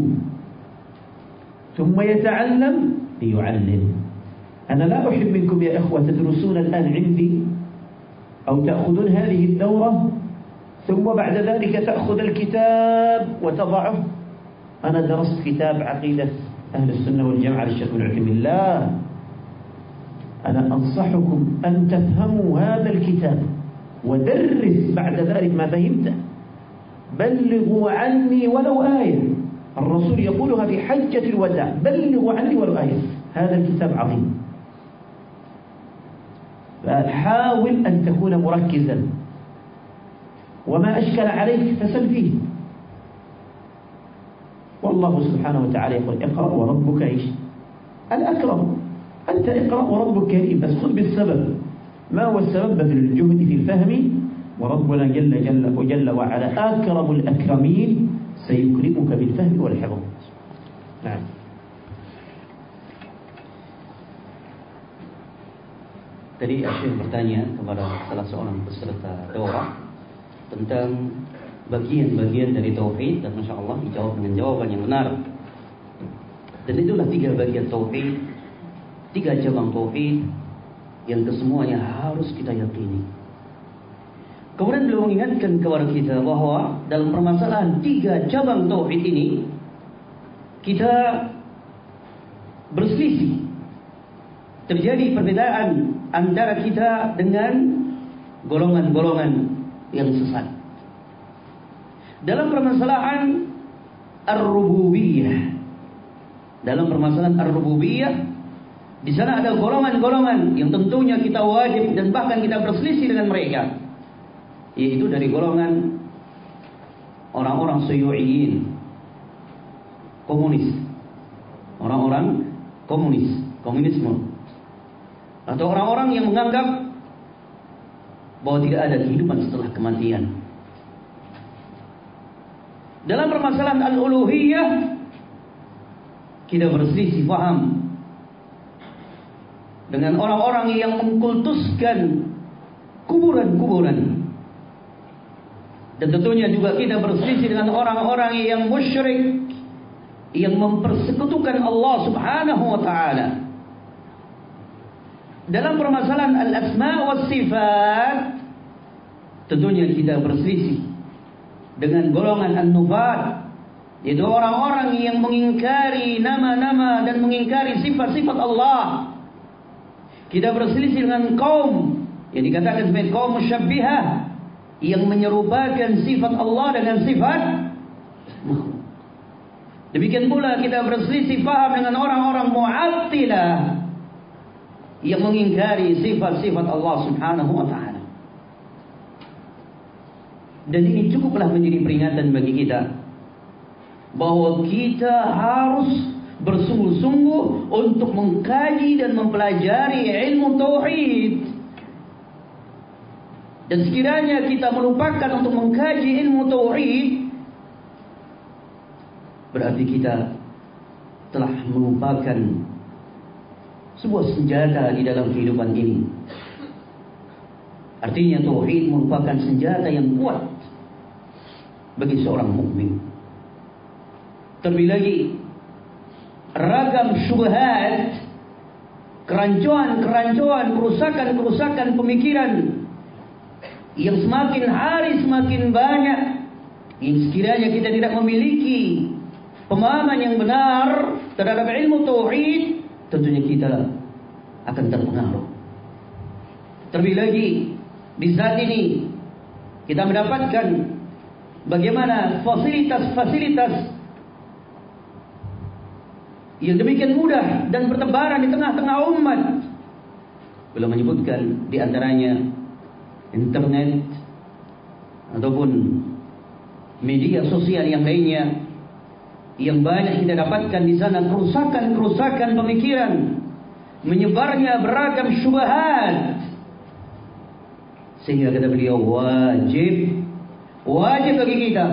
ثم يتعلم ليعلم. أنا لا أحب منكم يا إخوة تدرسون الآن عندي أو تأخذون هذه الدورة ثم بعد ذلك تأخذ الكتاب وتضعه. أنا درست كتاب عقيدة أهل السنة والجماعة للشيخ بن عثيمين لا أنا أنصحكم أن تفهموا هذا الكتاب ودرس بعد ذلك ما فهمته بلغوا عني ولو آية. الرسول يقولها في حجة الوداع. بلغوا عني ولو آية. هذا الكتاب عظيم. فحاول أن تكون مركزا. وما أشكل عليك فسل فيه. والله سبحانه وتعالى يقول اقرأ وربك إيش؟ الأكرم. أنت اقرأ وربك كريم بس خذ بالسبب. ما هو السبب؟ في الجهد في الفهم. وربنا جل جل وجل وعلا أكرم الأكرمين سيكرمك بالفهم والحفظ. نعم. Tadi Asyik bertanya kepada salah seorang peserta daurah tentang bagian-bagian dari tauhid dan masya Allah dijawab dengan jawaban yang benar. Dan itulah tiga bagian tauhid, tiga cabang tauhid yang kesemuanya harus kita yakini. Kemudian beliau mengingatkan kepada kita bahawa dalam permasalahan tiga cabang tauhid ini kita berselisih. Terjadi perbedaan antara kita dengan golongan-golongan yang sesat. Dalam permasalahan ar-rububiyah. Dalam permasalahan ar-rububiyah di sana ada golongan-golongan yang tentunya kita wajib dan bahkan kita berselisih dengan mereka. Yaitu dari golongan orang-orang Syu'iyin. Komunis. Orang-orang komunis, komunisme atau orang-orang yang menganggap bahwa tidak ada kehidupan setelah kematian. Dalam permasalahan al-uluhiyah kita berselisih faham dengan orang-orang yang mengkultuskan kuburan-kuburan. Dan tentunya juga kita berselisih dengan orang-orang yang musyrik yang mempersekutukan Allah Subhanahu wa taala dalam permasalahan al-asma wa sifat tentunya kita berselisih dengan golongan an-nufat. Itu orang-orang yang mengingkari nama-nama dan mengingkari sifat-sifat Allah. Kita berselisih dengan kaum yang dikatakan sebagai kaum musyabbihah yang menyerupakan sifat Allah dengan sifat demikian pula kita berselisih faham dengan orang-orang mu'attilah yang mengingkari sifat-sifat Allah Subhanahu wa taala. Dan ini cukuplah menjadi peringatan bagi kita bahwa kita harus bersungguh-sungguh untuk mengkaji dan mempelajari ilmu tauhid. Dan sekiranya kita melupakan untuk mengkaji ilmu tauhid berarti kita telah melupakan sebuah senjata di dalam kehidupan ini. Artinya tauhid merupakan senjata yang kuat bagi seorang mukmin. Terlebih lagi ragam syubhat, kerancuan-kerancuan, kerusakan-kerusakan pemikiran yang semakin hari semakin banyak yang sekiranya kita tidak memiliki pemahaman yang benar terhadap ilmu tauhid tentunya kita akan terpengaruh. Terlebih lagi di saat ini kita mendapatkan bagaimana fasilitas-fasilitas yang demikian mudah dan bertebaran di tengah-tengah umat. Belum menyebutkan di antaranya internet ataupun media sosial yang lainnya yang banyak kita dapatkan di sana kerusakan-kerusakan pemikiran menyebarnya beragam syubhat sehingga kata beliau wajib wajib bagi kita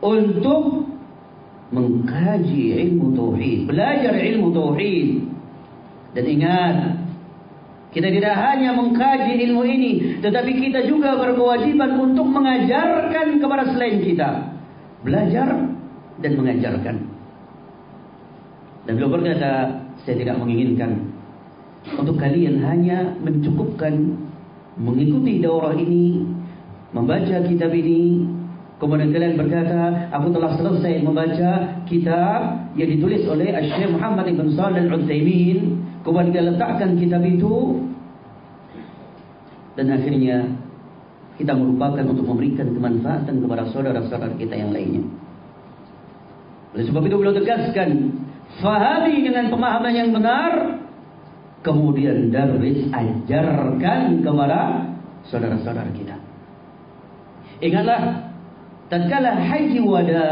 untuk mengkaji ilmu tauhid, belajar ilmu tauhid. Dan ingat, kita tidak hanya mengkaji ilmu ini, tetapi kita juga berkewajiban untuk mengajarkan kepada selain kita. Belajar dan mengajarkan. Dan beliau berkata, saya tidak menginginkan untuk kalian hanya mencukupkan mengikuti daurah ini, membaca kitab ini, Kemudian kalian berkata, aku telah selesai membaca kitab yang ditulis oleh Syekh Muhammad Ibn Salih Al-Utsaimin. Kemudian kita letakkan kitab itu dan akhirnya kita merupakan untuk memberikan kemanfaatan kepada saudara-saudara kita yang lainnya. Oleh sebab itu beliau tegaskan, fahami dengan pemahaman yang benar, kemudian darwis ajarkan kepada saudara-saudara kita. Ingatlah tatkala haji wada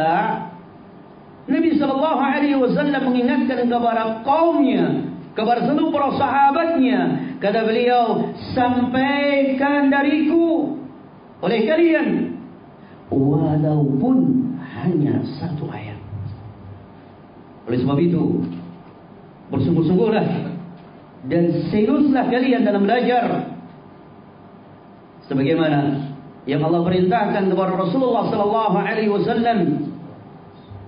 Nabi sallallahu alaihi wasallam mengingatkan kepada kaumnya kepada seluruh para sahabatnya kata beliau sampaikan dariku oleh kalian walaupun hanya satu ayat oleh sebab itu bersungguh-sungguhlah dan seriuslah kalian dalam belajar sebagaimana yang Allah perintahkan kepada Rasulullah sallallahu alaihi wasallam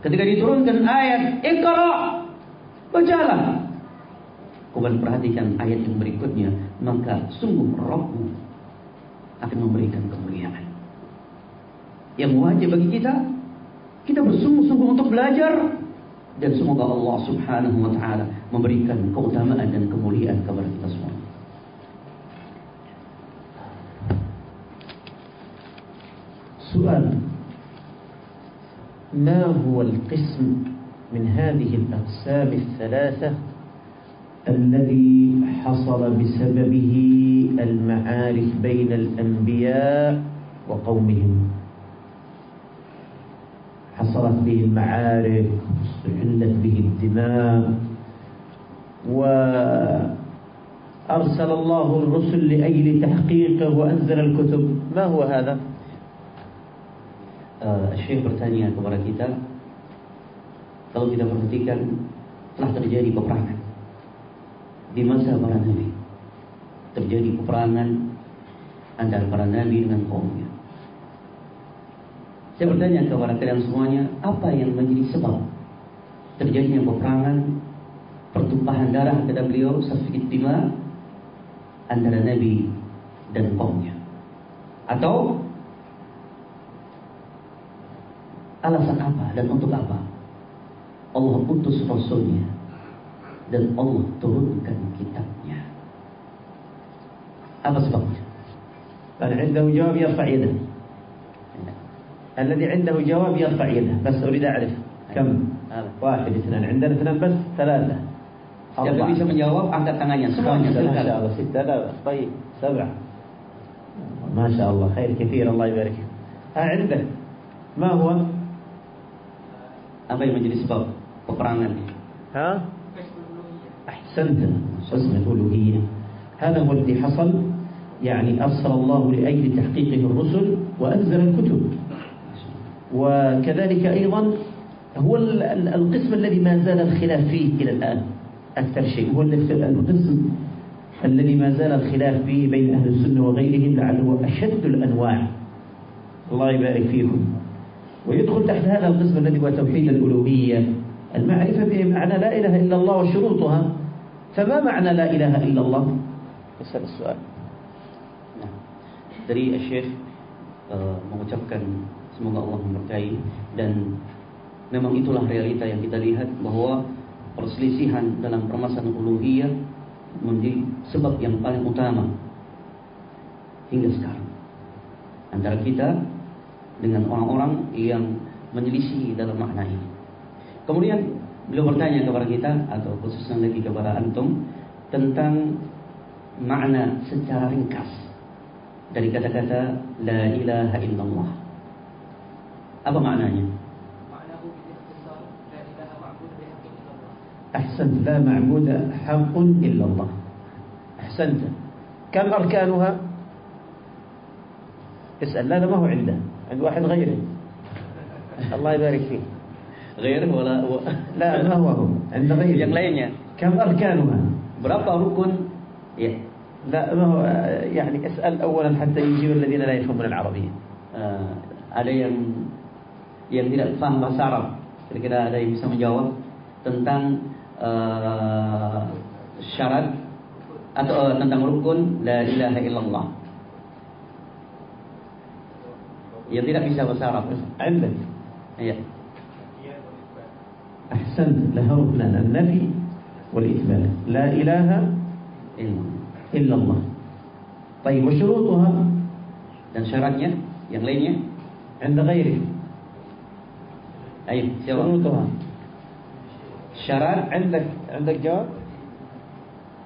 ketika diturunkan ayat Iqra bacalah. Kemudian perhatikan ayat yang berikutnya maka sungguh Rabbmu akan memberikan kemuliaan. Yang wajib bagi kita kita bersungguh-sungguh untuk belajar dan semoga Allah Subhanahu wa taala memberikan keutamaan dan kemuliaan kepada kita semua. سؤال ما هو القسم من هذه الأقسام الثلاثة الذي حصل بسببه المعارك بين الأنبياء وقومهم حصلت به المعارك استحلت به الدماء وأرسل الله الرسل لأجل تحقيقه وأنزل الكتب ما هو هذا؟ uh, Syekh bertanya kepada kita kalau kita perhatikan telah terjadi peperangan di masa para nabi terjadi peperangan antara para nabi dengan kaumnya saya bertanya kepada kalian semuanya apa yang menjadi sebab terjadinya peperangan pertumpahan darah kata beliau safid dima antara nabi dan kaumnya atau Alasan apa dan untuk apa? Allah utus Rasulnya dan Allah turunkan kitabnya. Apa sebabnya? من عنده جواب يرفع يده الذي عنده جواب يرفع يده بس أريد أعرف كم واحد اثنان عندنا اثنان بس ثلاثة Siapa bisa menjawab? Angkat tangannya. Semuanya الله ستة لا طيب سبعة ما شاء الله خير كثير الله يبارك عندك ما هو Apa yang menjadi sebab peperangan? ها؟ أحسنت حسن الألوهية هذا هو الذي حصل يعني أرسل الله لأجل تحقيقه الرسل وأنزل الكتب وكذلك أيضا هو القسم الذي ما زال الخلاف فيه إلى الآن أكثر شيء. هو القسم الذي ما زال الخلاف فيه بين أهل السنة وغيرهم لعله أشد الأنواع. الله يبارك فيكم. ويدخل تحت هذا القسم الذي هو توحيد الألوهية المعرفة بمعنى لا إله إلا الله وشروطها. فما معنى لا إله إلا الله؟ يسأل السؤال. dari Syekh uh, mengucapkan semoga Allah memberkahi dan memang itulah realita yang kita lihat bahwa perselisihan dalam permasalahan uluhiyah menjadi sebab yang paling utama hingga sekarang antara kita dengan orang-orang yang menyelisih dalam makna ini. Kemudian beliau bertanya kepada kita atau khususnya lagi kepada antum tentang makna secara ringkas dari kata-kata la ilaha illallah. Apa maknanya? أحسنت لا معبود حق إلا الله. أحسنت. كم أركانها؟ اسأل لا ما هو عنده. عند واحد غيره. الله يبارك فيه غير ولا و... لا ما هو هو؟ عند غيره. yang lainnya كم أركانها؟ berapa rukun ya لا ما هو يعني اسأل أولا حتى يجيب الذين لا يفهمون العربية. ada yang yang tidak paham bahasa Arab. Kira-kira ada yang bisa menjawab tentang uh, syarat atau uh, tentang rukun la ilaha illallah yang tidak bisa bahasa Arab عندك iya أحسنت لها ركنان النفي والإثبات لا إله ilmu إلا الله طيب وشروطها dan syaratnya yang lainnya عند غيره ayo jawab شروطها syarat عندك عندك جواب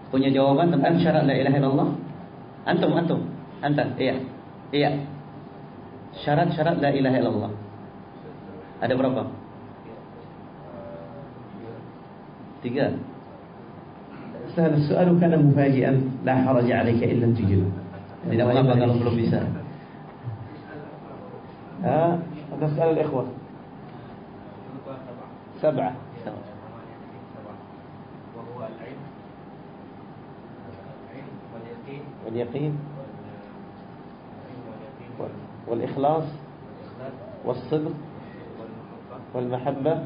punya jawaban tentang syarat la ilaha illallah antum antum anta iya iya syarat-syarat la ilaha illallah ada berapa tiga سهل السؤال كان مفاجئا لا حرج عليك إن لم تجب tidak mengapa kalau belum bisa ها نسأل الإخوة سبعة واليقين والإخلاص والصدق والمحبة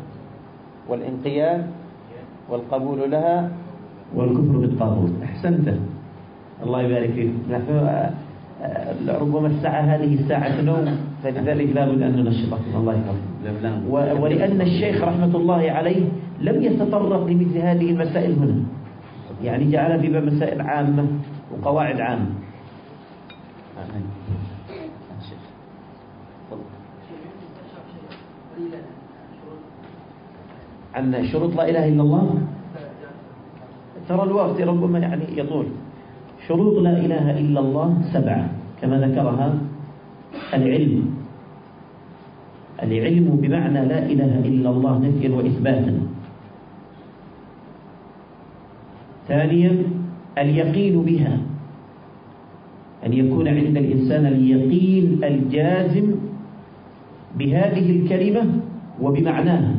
والانقياد والقبول لها والكفر بالطاغوت. أحسنت. الله يبارك فيك. نحن آه، ربما الساعة هذه ساعة نوم فلذلك لابد أن ننشطكم. الله و- ولأن الشيخ رحمة الله عليه لم يتطرق لمثل هذه المسائل هنا. يعني جعلها في مسائل عامة. وقواعد عامة. عن شروط لا إله إلا الله. ترى الوقت ربما يعني يطول. شروط لا إله إلا الله سبعة كما ذكرها العلم. العلم بمعنى لا إله إلا الله نفيا وإثباتا. ثانيا اليقين بها. أن يكون عند الإنسان اليقين الجازم بهذه الكلمة وبمعناها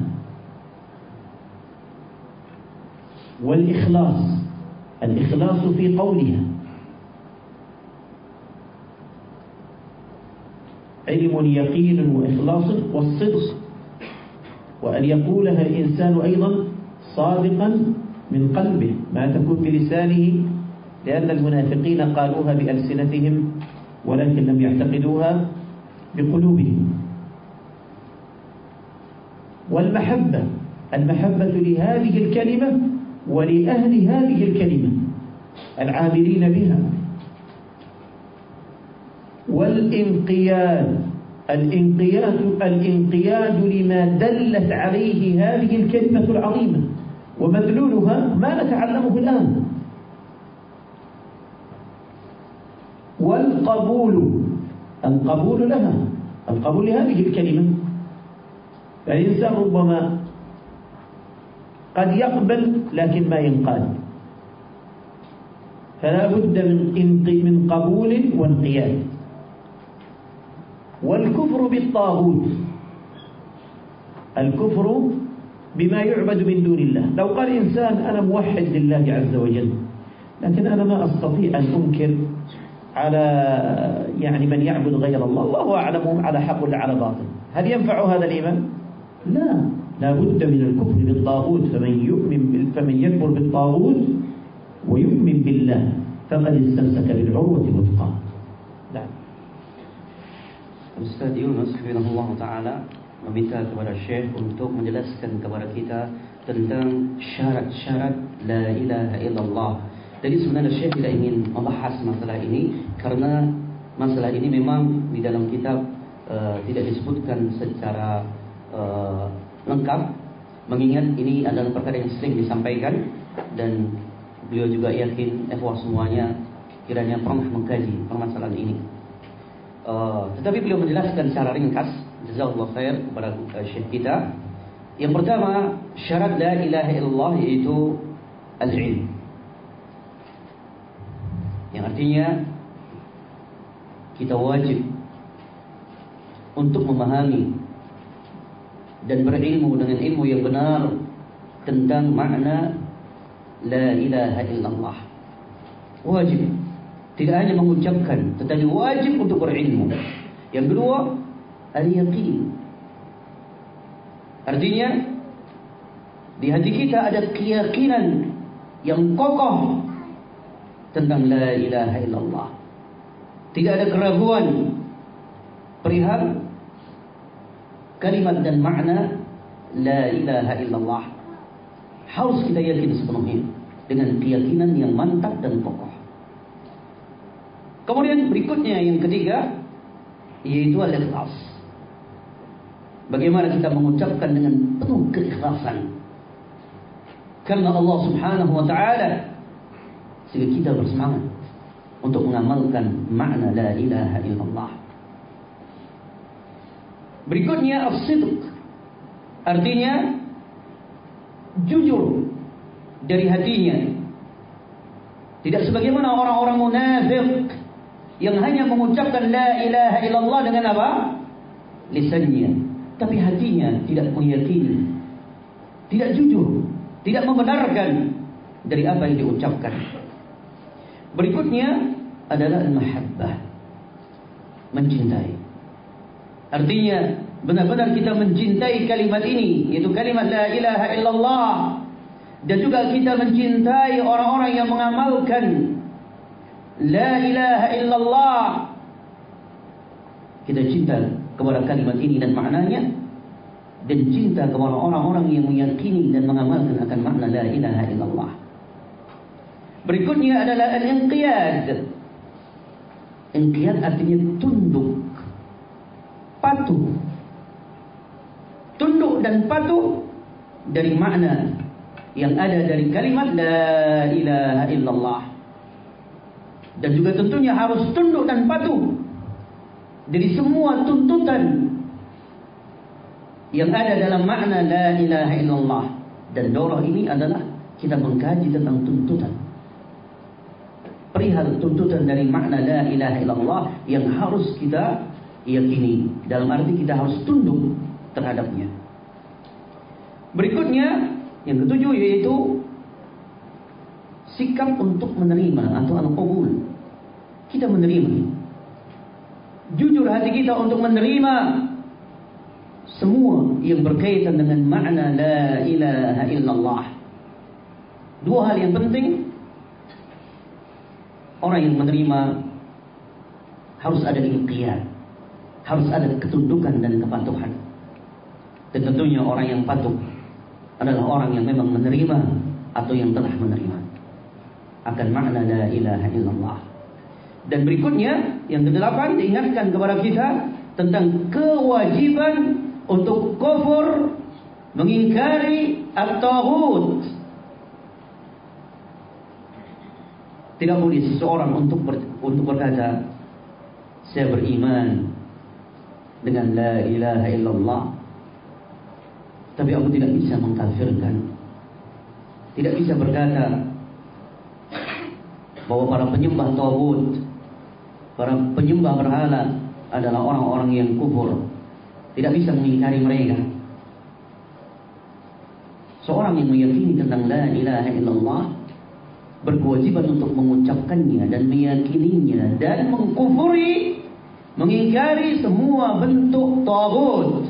والإخلاص الإخلاص في قولها. علم يقين وإخلاص والصدق. وأن يقولها الإنسان أيضا صادقا من قلبه ما تكون بلسانه لأن المنافقين قالوها بألسنتهم ولكن لم يعتقدوها بقلوبهم. والمحبة المحبة لهذه الكلمة ولأهل هذه الكلمة العاملين بها. والانقياد الانقياد الانقياد لما دلت عليه هذه الكلمة العظيمة ومدلولها ما نتعلمه الآن. والقبول. القبول لها. القبول لهذه الكلمة. فالإنسان ربما قد يقبل لكن ما ينقاد. فلا بد من من قبول وانقياد. والكفر بالطاغوت. الكفر بما يعبد من دون الله. لو قال إنسان أنا موحد لله عز وجل لكن أنا ما أستطيع أن أنكر على يعني من يعبد غير الله. الله أعلم على حق ولا على باطل. هل ينفع هذا الإيمان؟ لا. لا بد من الكفر بالطاغوت. فمن يؤمن فمن يكفر بالطاغوت ويؤمن بالله فقد استمسك بالعروة الوثقى. نعم. Ustaz Yunus Hafizahullah Ta'ala meminta kepada Syekh untuk menjelaskan kepada kita tentang syarat-syarat La ilaha illallah. Jadi sebenarnya Syekh tidak ingin membahas masalah ini karena masalah ini memang di dalam kitab uh, tidak disebutkan secara uh, lengkap mengingat ini adalah perkara yang sering disampaikan dan beliau juga yakin ikhwah semuanya kiranya pernah mengkaji permasalahan ini. Uh, tetapi beliau menjelaskan secara ringkas jazakallahu khair kepada syekh kita. Yang pertama, syarat la ilaha illallah yaitu al-ilm. Yang artinya kita wajib untuk memahami dan berilmu dengan ilmu yang benar tentang makna la ilaha illallah. Wajib tidak hanya mengucapkan tetapi wajib untuk berilmu. Yang kedua, al-yaqin. Artinya di hati kita ada keyakinan yang kokoh tentang la ilaha illallah. Tidak ada keraguan perihal kalimat dan makna la ilaha illallah. Harus kita yakin sepenuhnya dengan keyakinan yang mantap dan kokoh. Kemudian berikutnya yang ketiga yaitu al-ikhlas. Bagaimana kita mengucapkan dengan penuh keikhlasan. Karena Allah Subhanahu wa taala sehingga kita bersemangat untuk mengamalkan makna la ilaha illallah. Berikutnya as-sidq. Artinya jujur dari hatinya. Tidak sebagaimana orang-orang munafik yang hanya mengucapkan la ilaha illallah dengan apa? Lisannya, tapi hatinya tidak meyakini. Tidak jujur, tidak membenarkan dari apa yang diucapkan. Berikutnya adalah al-mahabbah. Mencintai. Artinya benar-benar kita mencintai kalimat ini yaitu kalimat la ilaha illallah dan juga kita mencintai orang-orang yang mengamalkan la ilaha illallah kita cinta kepada kalimat ini dan maknanya dan cinta kepada orang-orang yang meyakini dan mengamalkan akan makna la ilaha illallah berikutnya adalah al-inqiyad. Inqiyad artinya tunduk. Patuh tunduk dan patuh dari makna yang ada dari kalimat la ilaha illallah. Dan juga tentunya harus tunduk dan patuh dari semua tuntutan yang ada dalam makna la ilaha illallah. Dan daurah ini adalah kita mengkaji tentang tuntutan perihal tuntutan dari makna la ilaha illallah yang harus kita yakini. Dalam arti kita harus tunduk terhadapnya. Berikutnya yang ketujuh yaitu sikap untuk menerima atau al-qabul. Kita menerima. Jujur hati kita untuk menerima semua yang berkaitan dengan makna la ilaha illallah. Dua hal yang penting orang yang menerima harus ada inqiyad harus ada ketundukan dan kepatuhan. Dan tentunya orang yang patuh adalah orang yang memang menerima atau yang telah menerima. Akan makna la ilaha illallah. Dan berikutnya yang kedelapan diingatkan kepada kita tentang kewajiban untuk kufur mengingkari at-taghut tidak boleh seseorang untuk ber, untuk berkata saya beriman dengan la ilaha illallah. Tapi aku tidak bisa mengkafirkan. Tidak bisa berkata bahwa para penyembah tagut para penyembah berhala adalah orang-orang yang kufur. Tidak bisa mengingkari mereka. Seorang yang meyakini tentang la ilaha illallah berkewajiban untuk mengucapkannya dan meyakininya dan mengkufuri mengingkari semua bentuk tagut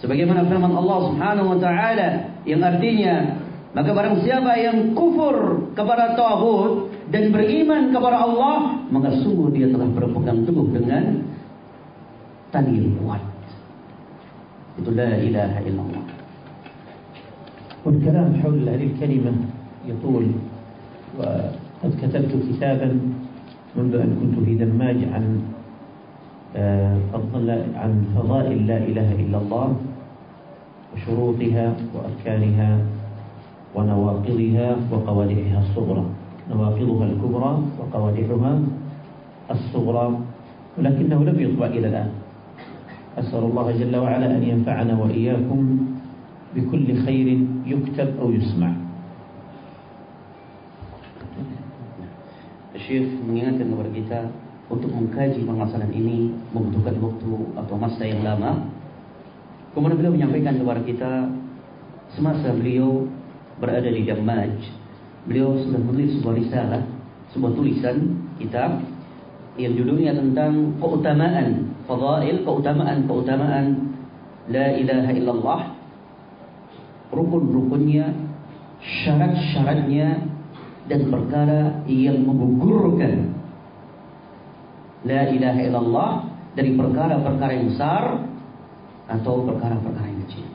sebagaimana firman Allah Subhanahu wa taala yang artinya maka barang siapa yang kufur kepada tagut dan beriman kepada Allah maka sungguh dia telah berpegang teguh dengan tali yang kuat itu la ilaha illallah والكلام حول هذه الكلمة يطول. وقد كتبت كتابا منذ أن كنت في دماج عن عن فضائل لا إله إلا الله وشروطها وأركانها ونواقضها وقوادحها الصغرى. نواقضها الكبرى وقوادحها الصغرى. ولكنه لم يطبع إلى الآن. أسأل الله جل وعلا أن ينفعنا وإياكم بكل خير يكتب أو يسمع. Syekh mengingatkan kepada kita untuk mengkaji permasalahan ini membutuhkan waktu atau masa yang lama. Kemudian beliau menyampaikan kepada kita semasa beliau berada di Damaj, beliau sudah menulis sebuah risalah, sebuah tulisan kitab yang judulnya tentang keutamaan fadail, keutamaan-keutamaan la ilaha illallah, rukun-rukunnya, syarat-syaratnya dan perkara yang menggugurkan la ilaha illallah dari perkara-perkara yang besar atau perkara-perkara yang kecil.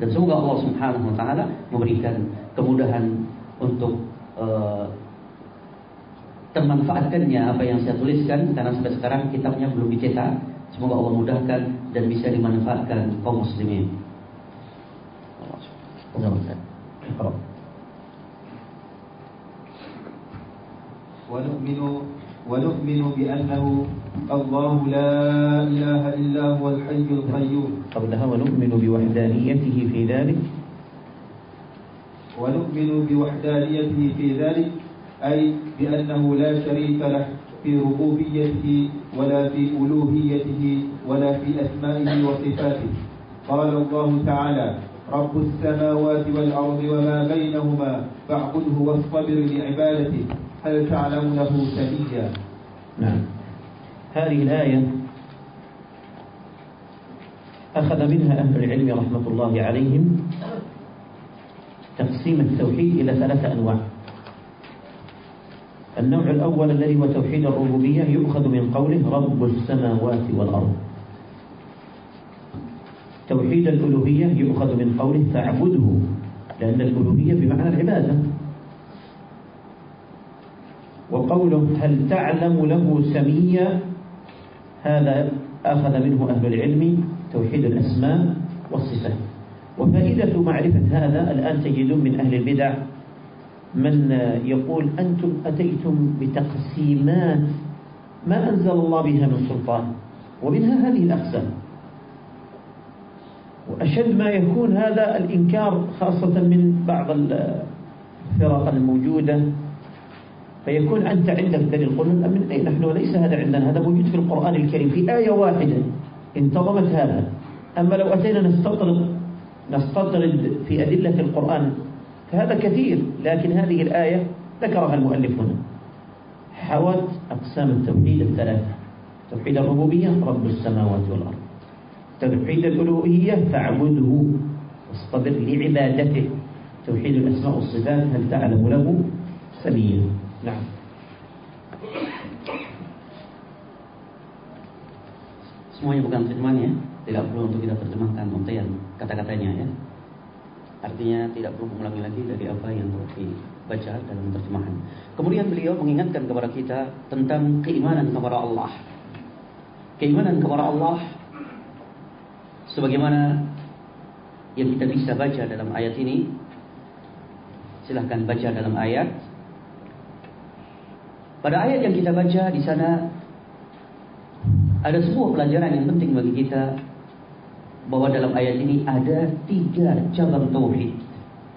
Dan semoga Allah Subhanahu wa taala memberikan kemudahan untuk uh, termanfaatkannya apa yang saya tuliskan karena sampai sekarang kitabnya belum dicetak. Semoga Allah mudahkan dan bisa dimanfaatkan kaum muslimin. Allah. ونؤمن ونؤمن بأنه الله لا إله إلا هو الحي القيوم. قبلها ونؤمن بوحدانيته في ذلك. ونؤمن بوحدانيته في ذلك أي بأنه لا شريك له في ربوبيته ولا في ألوهيته ولا في أسمائه وصفاته. قال الله تعالى رب السماوات والأرض وما بينهما فاعبده واصطبر لعبادته. هل تعلم له نعم. هذه الآية أخذ منها أهل العلم رحمة الله عليهم تقسيم التوحيد إلى ثلاثة أنواع. النوع الأول الذي هو توحيد الربوبية يؤخذ من قوله رب السماوات والأرض. توحيد الألوهية يؤخذ من قوله فاعبده لأن الألوهية بمعنى العبادة. وقوله هل تعلم له سميا؟ هذا أخذ منه أهل العلم توحيد الأسماء والصفات. وفائدة معرفة هذا الآن تجدون من أهل البدع من يقول أنتم أتيتم بتقسيمات ما أنزل الله بها من سلطان ومنها هذه الأقسام. وأشد ما يكون هذا الإنكار خاصة من بعض الفرق الموجودة فيكون أنت عندك دليل قل من أين نحن ليس هذا عندنا. هذا موجود في القرآن الكريم في آية واحدة. انتظمت هذا. أما لو أتينا نستطرد نستطرد في أدلة القرآن فهذا كثير. لكن هذه الآية ذكرها المؤلف هنا. حوت أقسام التوحيد الثلاثة. توحيد الربوبية رب السماوات والأرض. توحيد الألوهية فاعبده واصطبر لعبادته. توحيد الأسماء والصفات هل تعلم له سبيلا Nah. Semuanya bukan firman ya Tidak perlu untuk kita terjemahkan untayan kata-katanya ya. Artinya tidak perlu mengulangi lagi dari apa yang dibaca dalam terjemahan. Kemudian beliau mengingatkan kepada kita tentang keimanan kepada Allah. Keimanan kepada Allah sebagaimana yang kita bisa baca dalam ayat ini. Silahkan baca dalam ayat pada ayat yang kita baca di sana ada sebuah pelajaran yang penting bagi kita bahwa dalam ayat ini ada tiga cabang tauhid.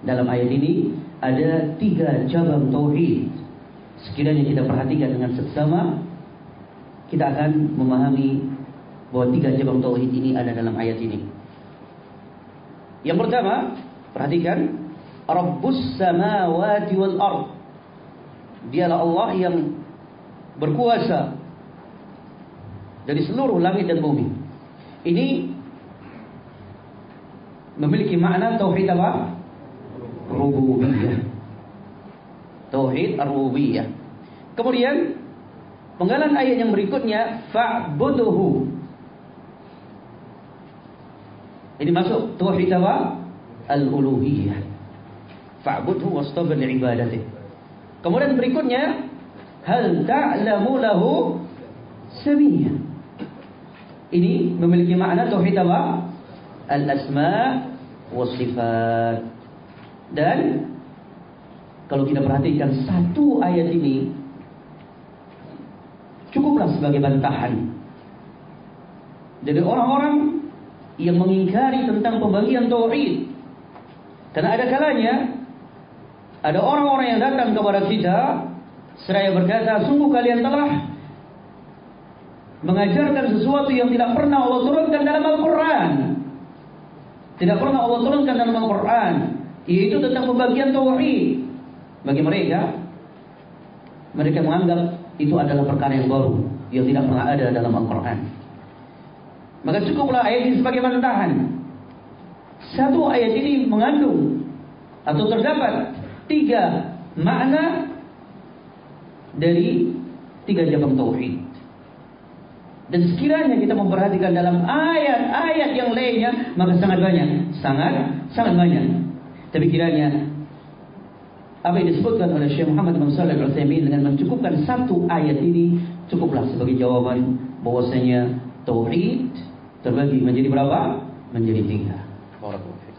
Dalam ayat ini ada tiga cabang tauhid. Sekiranya kita perhatikan dengan seksama, kita akan memahami bahwa tiga cabang tauhid ini ada dalam ayat ini. Yang pertama, perhatikan Rabbus samawati wal ard. Dialah Allah yang berkuasa dari seluruh langit dan bumi. Ini memiliki makna tauhid apa? Rububiyah. Tauhid ar-rububiyah. Kemudian penggalan ayat yang berikutnya fa'buduhu. Ini masuk tauhid apa? Al-uluhiyah. Fa'budhu wastabir li'ibadatih. Kemudian berikutnya hal ta'lamu lahu samiyya. Ini memiliki makna tauhid apa? Al-asma wa sifat. Dan kalau kita perhatikan satu ayat ini cukuplah sebagai bantahan. Jadi orang-orang yang mengingkari tentang pembagian tauhid. Karena ada kalanya ada orang-orang yang datang kepada kita seraya berkata, sungguh kalian telah mengajarkan sesuatu yang tidak pernah Allah turunkan dalam Al-Quran. Tidak pernah Allah turunkan dalam Al-Quran. Yaitu tentang pembagian tauhid. Bagi mereka, mereka menganggap itu adalah perkara yang baru. Yang tidak pernah ada dalam Al-Quran. Maka cukuplah ayat ini sebagai bantahan. Satu ayat ini mengandung atau terdapat tiga makna dari tiga cabang tauhid. Dan sekiranya kita memperhatikan dalam ayat-ayat yang lainnya, maka sangat banyak, sangat sangat banyak. Tapi kiranya apa yang disebutkan oleh Syekh Muhammad bin Shalih Al-Utsaimin dengan mencukupkan satu ayat ini cukuplah sebagai jawaban bahwasanya tauhid terbagi menjadi berapa? Menjadi tiga. Barakallahu fiik.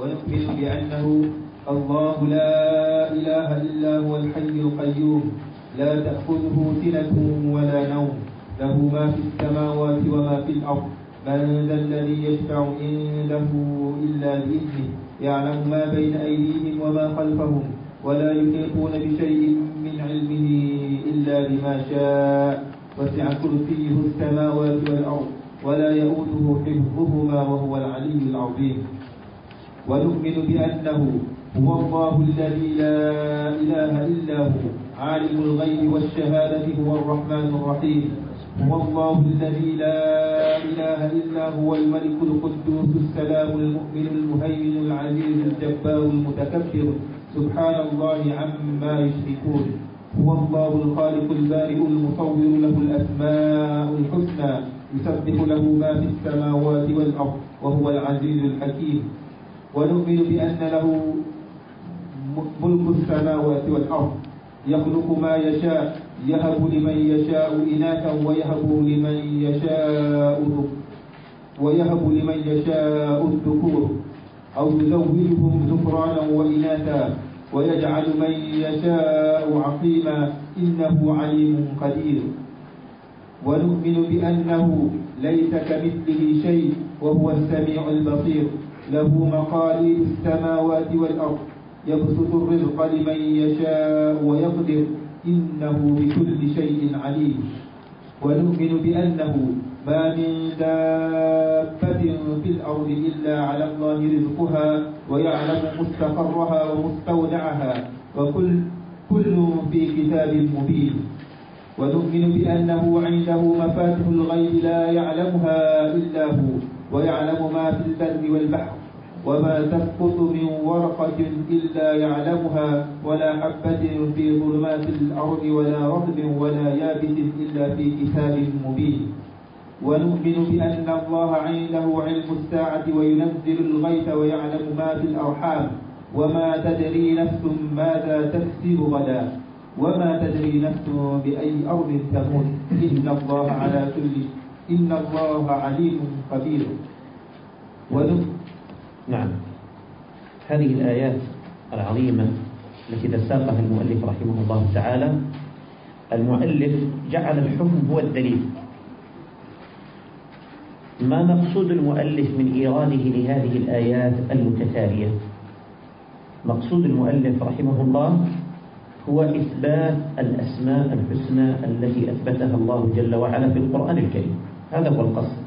ونؤمن بأنه الله لا إله إلا هو الحي القيوم. لا تأخذه سنة ولا نوم. له ما في السماوات وما في الأرض. من ذا الذي يشفع عنده إلا بإذنه. يعلم ما بين أيديهم وما خلفهم. ولا يحيطون بشيء من علمه إلا بما شاء. وسع كرسيه السماوات والأرض. ولا يؤوده حفظهما وهو العلي العظيم. ونؤمن بأنه هو الله الذي لا إله إلا هو عالم الغيب والشهادة هو الرحمن الرحيم. هو الله الذي لا إله إلا هو الملك القدوس السلام المؤمن المهيمن العزيز الجبار المتكبر. سبحان الله عما يشركون. هو الله الخالق البارئ المصور له الأسماء الحسنى يسبح له ما في السماوات والأرض وهو العزيز الحكيم. ونؤمن بأن له ملك السماوات والأرض. يخلق ما يشاء يهب لمن يشاء إناثا ويهب لمن يشاء ويهب لمن يشاء الذكور. أو يزوجهم ذكرانا وإناثا ويجعل من يشاء عقيما. إنه عليم قدير. ونؤمن بأنه ليس كمثله شيء وهو السميع البصير. له مقاليد السماوات والأرض. يبسط الرزق لمن يشاء ويقدر. إنه بكل شيء عليم. ونؤمن بأنه ما من دابة في الأرض إلا على الله رزقها ويعلم مستقرها ومستودعها. وكل كل في كتاب مبين. ونؤمن بأنه عنده مفاتح الغيب لا يعلمها إلا هو. ويعلم ما في البر والبحر وما تسقط من ورقة إلا يعلمها ولا حبة في ظلمات الأرض ولا رطب ولا يابس إلا في كتاب مبين. ونؤمن بأن الله عنده علم الساعة وينزل الغيث ويعلم ما في الأرحام. وما تدري نفس ماذا تكسب غدا. وما تدري نفس بأي أرض تموت. إن الله على كل إن الله عليم خبير ونؤمن نعم. هذه الآيات العظيمة التي تساقها المؤلف رحمه الله تعالى. المؤلف جعل الحكم هو الدليل. ما مقصود المؤلف من إيراده لهذه الآيات المتتالية؟ مقصود المؤلف رحمه الله هو إثبات الأسماء الحسنى التي أثبتها الله جل وعلا في القرآن الكريم. هذا هو القصد.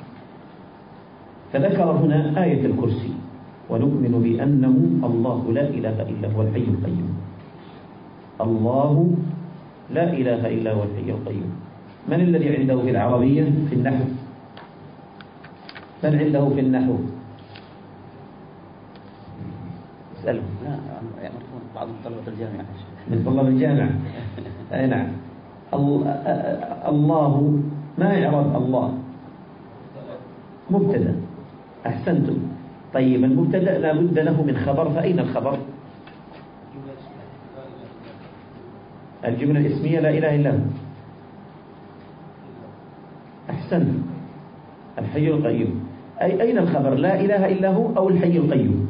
فذكر هنا آية الكرسي ونؤمن بأنه الله لا إله إلا هو الحي القيوم. الله لا إله إلا هو الحي القيوم. من الذي عنده في العربية؟ في النحو. من عنده في النحو؟ اسأله بعض طلبة الجامعة. من طلاب الجامعة. أي نعم. الله ما يعرف الله؟ مبتدأ. أحسنتم. طيب المبتدأ لا بد له من خبر فأين الخبر؟ الجملة الاسمية لا إله إلا هو. أحسنت الحي القيوم. أي أين الخبر؟ لا إله إلا هو أو الحي القيوم؟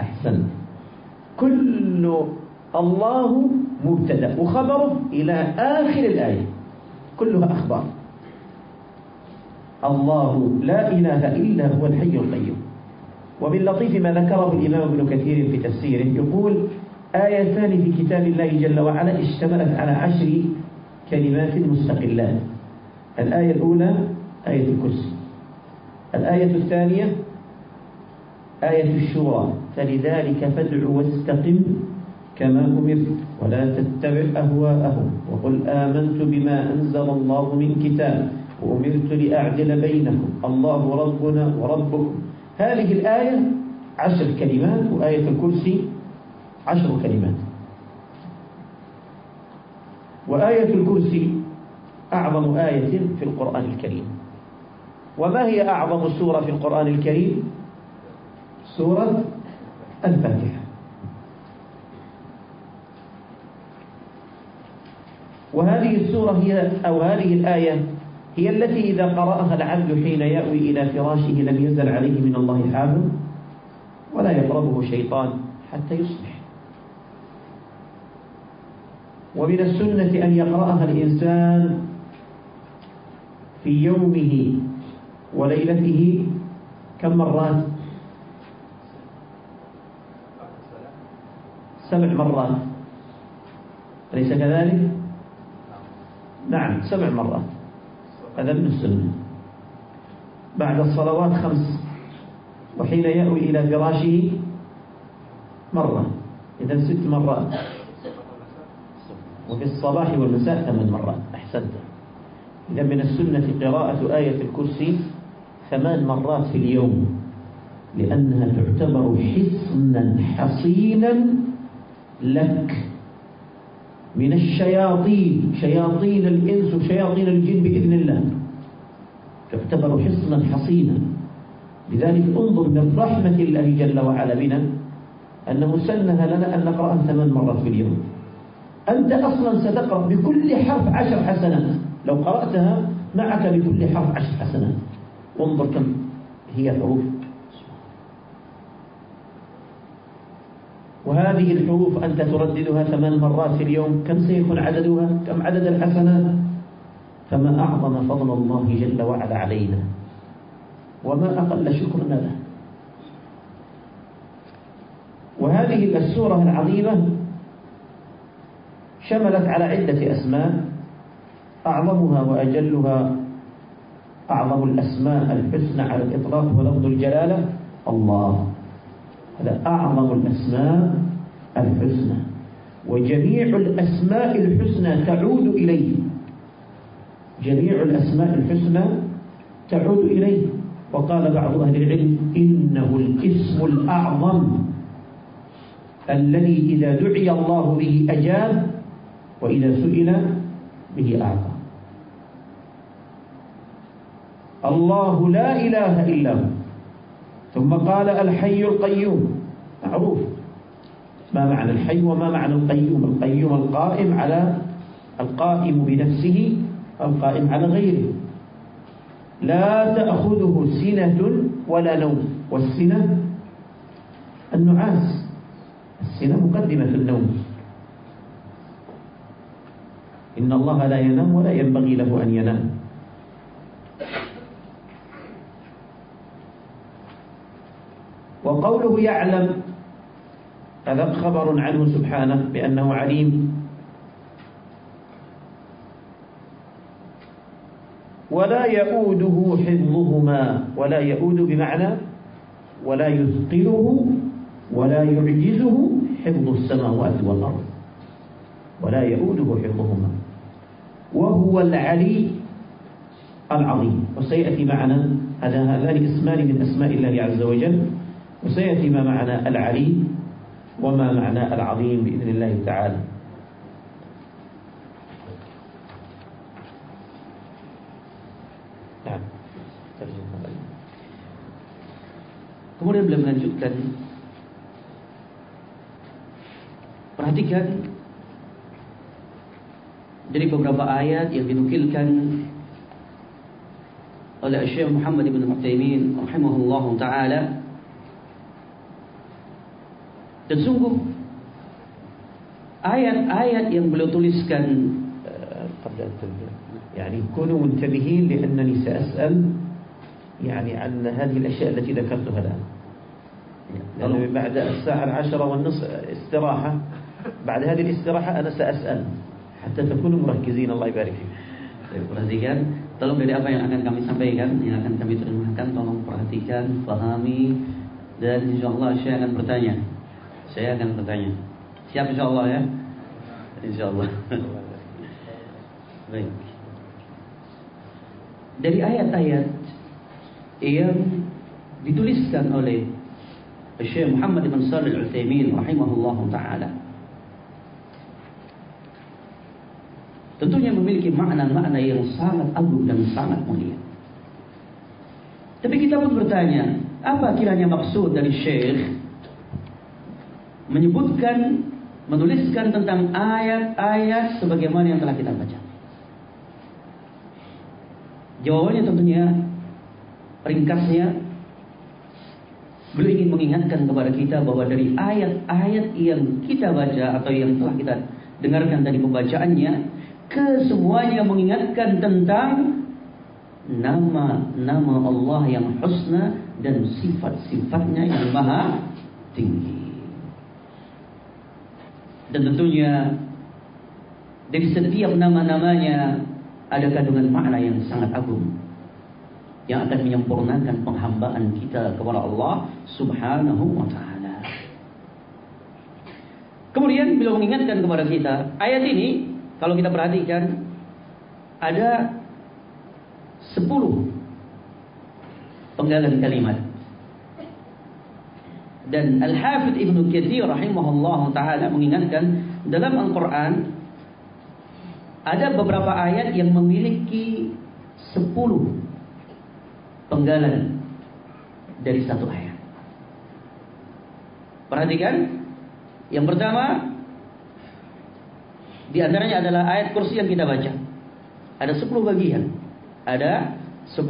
أحسنت كل الله مبتدأ وخبره إلى آخر الآية. كلها أخبار. الله لا إله إلا هو الحي القيوم. ومن لطيف ما ذكره الإمام ابن كثير في تفسيره يقول آيتان في كتاب الله جل وعلا اشتملت على عشر كلمات مستقلات الآية الأولى آية الكرسي. الآية الثانية آية الشورى. فلذلك فادع واستقم كما أمرت ولا تتبع أهواءهم. وقل آمنت بما أنزل الله من كتاب. وأمرت لأعدل بينكم. الله ربنا وربكم. هذه الآية عشر كلمات وآية الكرسي عشر كلمات. وآية الكرسي أعظم آية في القرآن الكريم. وما هي أعظم سورة في القرآن الكريم؟ سورة الفاتحة. وهذه السورة هي أو هذه الآية هي التي إذا قرأها العبد حين يأوي إلى فراشه لم يزل عليه من الله حافظ ولا يقربه شيطان حتى يصبح. ومن السنة أن يقرأها الإنسان في يومه وليلته كم مرات؟ سبع مرات. أليس كذلك؟ نعم سبع مرات. هذا من السنة. بعد الصلوات خمس وحين يأوي إلى فراشه مرة إذا ست مرات. وفي الصباح والمساء ثمان مرات أحسنت. إذا من السنة قراءة آية الكرسي ثمان مرات في اليوم لأنها تعتبر حصنا حصينا لك. من الشياطين شياطين الإنس وشياطين الجن بإذن الله. تعتبر حصنا حصينا. لذلك انظر من رحمة الله جل وعلا بنا أنه سنها لنا أن نقرأها ثمان مرات في اليوم. أنت أصلا ستقرأ بكل حرف عشر حسنات لو قرأتها معك بكل حرف عشر حسنات وانظر كم هي حروف. وهذه الحروف أنت ترددها ثمان مرات في اليوم كم سيكون عددها؟ كم عدد الحسنات؟ فما أعظم فضل الله جل وعلا علينا وما أقل شكرنا له. وهذه السورة العظيمة شملت على عدة أسماء أعظمها وأجلها أعظم الأسماء الحسنى على الإطلاق ولفظ الجلالة الله. هذا أعظم الأسماء الحسنى وجميع الأسماء الحسنى تعود إليه. جميع الأسماء الحسنى تعود إليه. وقال بعض أهل العلم إنه الاسم الأعظم الذي إذا دعي الله به أجاب وإذا سئل به أعطى. الله لا إله إلا هو. ثم قال الحي القيوم. معروف. ما معنى الحي وما معنى القيوم؟ القيوم القائم على القائم بنفسه القائم على غيره. لا تأخذه سنة ولا نوم. والسنة النعاس. السنة مقدمة النوم. إن الله لا ينام ولا ينبغي له أن ينام. وقوله يعلم هذا خبر عنه سبحانه بأنه عليم. ولا يؤوده حفظهما ولا يؤود بمعنى ولا يثقله ولا يعجزه حفظ السماوات والأرض. ولا يؤوده حفظهما. وهو العلي العظيم. وسيأتي معنا هذا هذان اسمان من أسماء الله عز وجل. وسيأتي ما معنى العلي وما معنى العظيم بإذن الله تعالى نعم Kemudian beliau melanjutkan Perhatikan Dari beberapa ayat yang dinukilkan Oleh Syekh Muhammad Ibn Mu'taimin Rahimahullah Ta'ala Dan sungguh Ayat-ayat yang beliau tuliskan قبل أن تبدأ يعني كونوا منتبهين لأنني سأسأل يعني عن هذه الأشياء التي ذكرتها الآن لأن بعد الساعة العشرة والنصف استراحة بعد هذه الاستراحة أنا سأسأل حتى تكونوا مركزين الله يبارك فيك Saya perhatikan Tolong dari apa yang akan kami sampaikan Yang akan kami terjemahkan Tolong perhatikan, pahami Dan insya Allah saya akan bertanya Saya akan bertanya. Siap insya Allah ya? Insya Allah Baik. Dari ayat-ayat Yang dituliskan oleh Syekh Muhammad bin Shalih Al-Utsaimin rahimahullah taala. Tentunya memiliki makna-makna yang sangat agung dan sangat mulia. Tapi kita pun bertanya, apa kiranya maksud dari Syekh menyebutkan, menuliskan tentang ayat-ayat sebagaimana yang telah kita baca? Jawabannya tentunya ringkasnya beliau ingin mengingatkan kepada kita bahwa dari ayat-ayat yang kita baca atau yang telah kita dengarkan tadi pembacaannya kesemuanya mengingatkan tentang nama-nama Allah yang husna dan sifat-sifatnya yang maha tinggi. Dan tentunya dari setiap nama-namanya ada kandungan makna yang sangat agung yang akan menyempurnakan penghambaan kita kepada Allah Subhanahu wa taala. Kemudian beliau mengingatkan kepada kita, ayat ini kalau kita perhatikan ada 10 penggalan kalimat. Dan Al-Hafidh Ibn Kathir rahimahullah ta'ala mengingatkan dalam Al-Quran ada beberapa ayat yang memiliki 10 penggalan dari satu ayat. Perhatikan. Yang pertama di antaranya adalah ayat kursi yang kita baca. Ada 10 bagian. Ada 10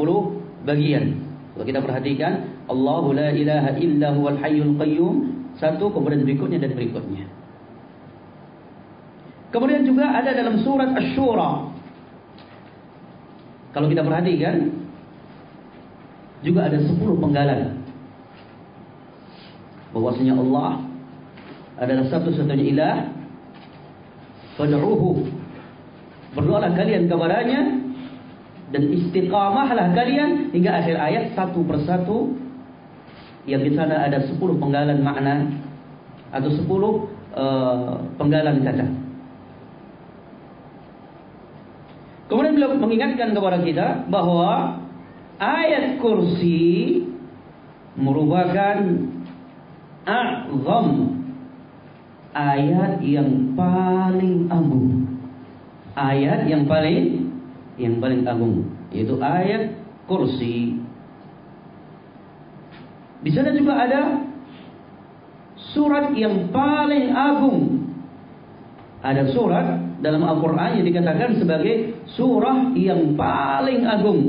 bagian. Kalau kita perhatikan, Allahu la ilaha illa huwal hayyul qayyum. Satu, kemudian berikutnya dan berikutnya. Kemudian juga ada dalam surat Ash-Shura. Kalau kita perhatikan, juga ada 10 penggalan. Bahwasanya Allah adalah satu-satunya ilah Fad'uhu. Berdoalah kalian kepadanya dan istiqamahlah kalian hingga akhir ayat satu persatu yang di sana ada sepuluh penggalan makna atau sepuluh uh, penggalan kata. Kemudian beliau mengingatkan kepada kita bahwa ayat kursi merupakan a'zam ayat yang paling agung. Ayat yang paling yang paling agung yaitu ayat kursi. Di sana juga ada surat yang paling agung. Ada surat dalam Al-Qur'an yang dikatakan sebagai surah yang paling agung.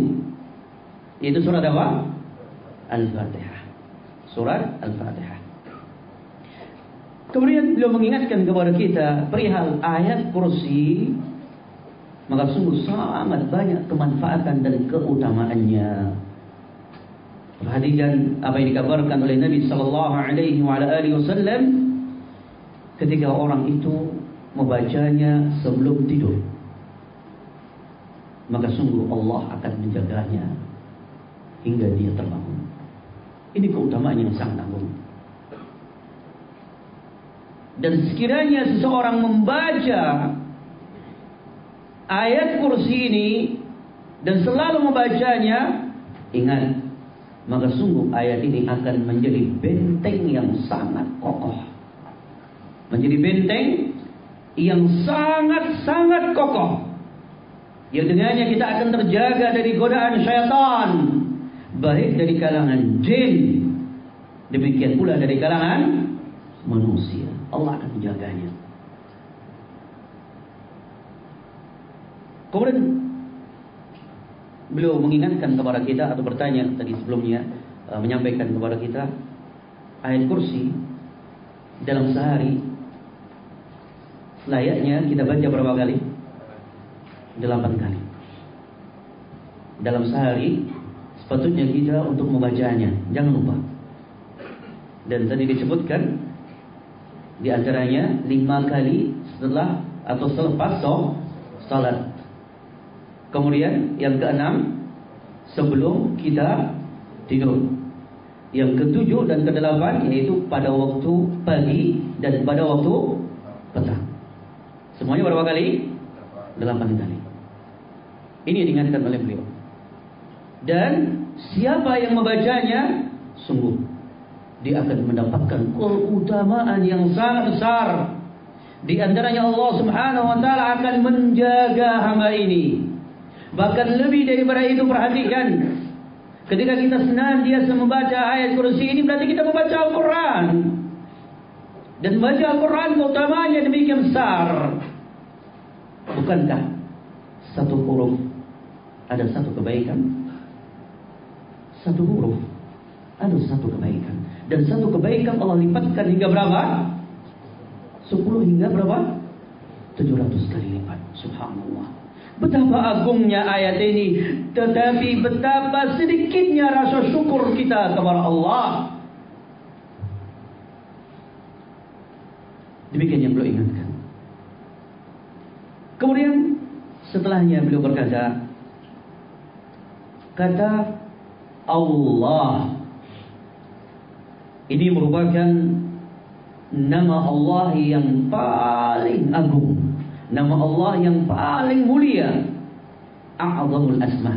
Yaitu surat apa? Al-Fatihah. Surat Al-Fatihah. Kemudian beliau mengingatkan kepada kita perihal ayat kursi maka sungguh sangat banyak kemanfaatan dan keutamaannya. Perhatikan apa yang dikabarkan oleh Nabi sallallahu alaihi wasallam ketika orang itu membacanya sebelum tidur. Maka sungguh Allah akan menjaganya hingga dia terbangun. Ini keutamaan yang sangat agung. Dan sekiranya seseorang membaca ayat kursi ini dan selalu membacanya, ingat, maka sungguh ayat ini akan menjadi benteng yang sangat kokoh. Menjadi benteng yang sangat-sangat kokoh. Yang dengannya kita akan terjaga dari godaan syaitan. Baik dari kalangan jin. Demikian pula dari kalangan manusia. Allah akan menjaganya. Kemudian beliau mengingatkan kepada kita atau bertanya tadi sebelumnya uh, menyampaikan kepada kita ayat kursi dalam sehari layaknya kita baca berapa kali? Delapan kali. Dalam sehari sepatutnya kita untuk membacanya, jangan lupa. Dan tadi disebutkan Di antaranya lima kali setelah atau selepas salat. Kemudian yang keenam sebelum kita tidur. Yang ketujuh dan kedelapan yaitu pada waktu pagi dan pada waktu petang. Semuanya berapa kali? Delapan kali. Ini diingatkan oleh beliau. Dan siapa yang membacanya sungguh dia akan mendapatkan keutamaan yang sangat besar. Di antaranya Allah Subhanahu wa taala akan menjaga hamba ini. Bahkan lebih daripada itu perhatikan ketika kita senantiasa membaca ayat kursi ini berarti kita membaca Al-Qur'an. Dan membaca Al-Qur'an keutamaannya demikian besar. Bukankah satu huruf ada satu kebaikan? Satu huruf ada satu kebaikan. Dan satu kebaikan Allah lipatkan hingga berapa? 10 hingga berapa? 700 kali lipat. Subhanallah. Betapa agungnya ayat ini. Tetapi betapa sedikitnya rasa syukur kita kepada Allah. Demikian yang beliau ingatkan. Kemudian setelahnya beliau berkata, kata Allah ini merupakan nama Allah yang paling agung, nama Allah yang paling mulia, A'zamul Asma.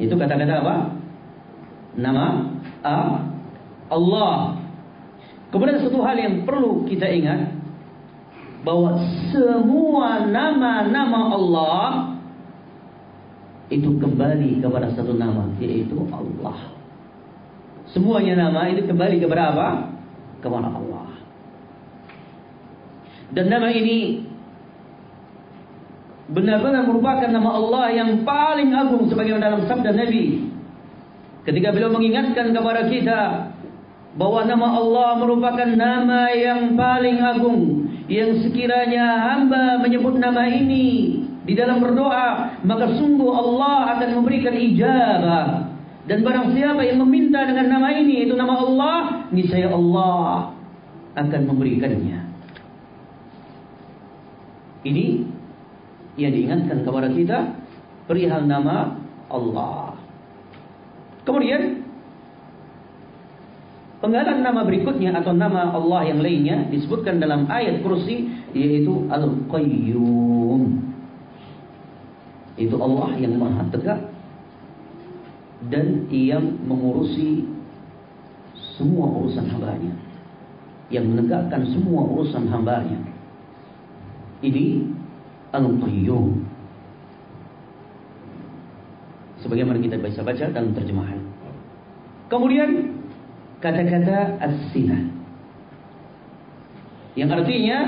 Itu kata-kata apa? Nama Allah. Kemudian satu hal yang perlu kita ingat bahwa semua nama-nama Allah itu kembali kepada satu nama yaitu Allah. Semuanya nama itu kembali kepada apa? Kepada Allah. Dan nama ini benar-benar merupakan nama Allah yang paling agung sebagaimana dalam sabda Nabi. Ketika beliau mengingatkan kepada kita bahwa nama Allah merupakan nama yang paling agung yang sekiranya hamba menyebut nama ini di dalam berdoa maka sungguh Allah akan memberikan ijabah dan barang siapa yang meminta dengan nama ini itu nama Allah niscaya Allah akan memberikannya ini yang diingatkan kepada kita perihal nama Allah kemudian Penggalan nama berikutnya atau nama Allah yang lainnya disebutkan dalam ayat kursi yaitu Al-Qayyum. Itu Allah yang maha tegak dan yang mengurusi semua urusan hambanya. Yang menegakkan semua urusan hambanya. Ini Al-Qayyum. Sebagaimana kita bisa baca dalam terjemahan. Kemudian kata-kata as-sinah. Yang artinya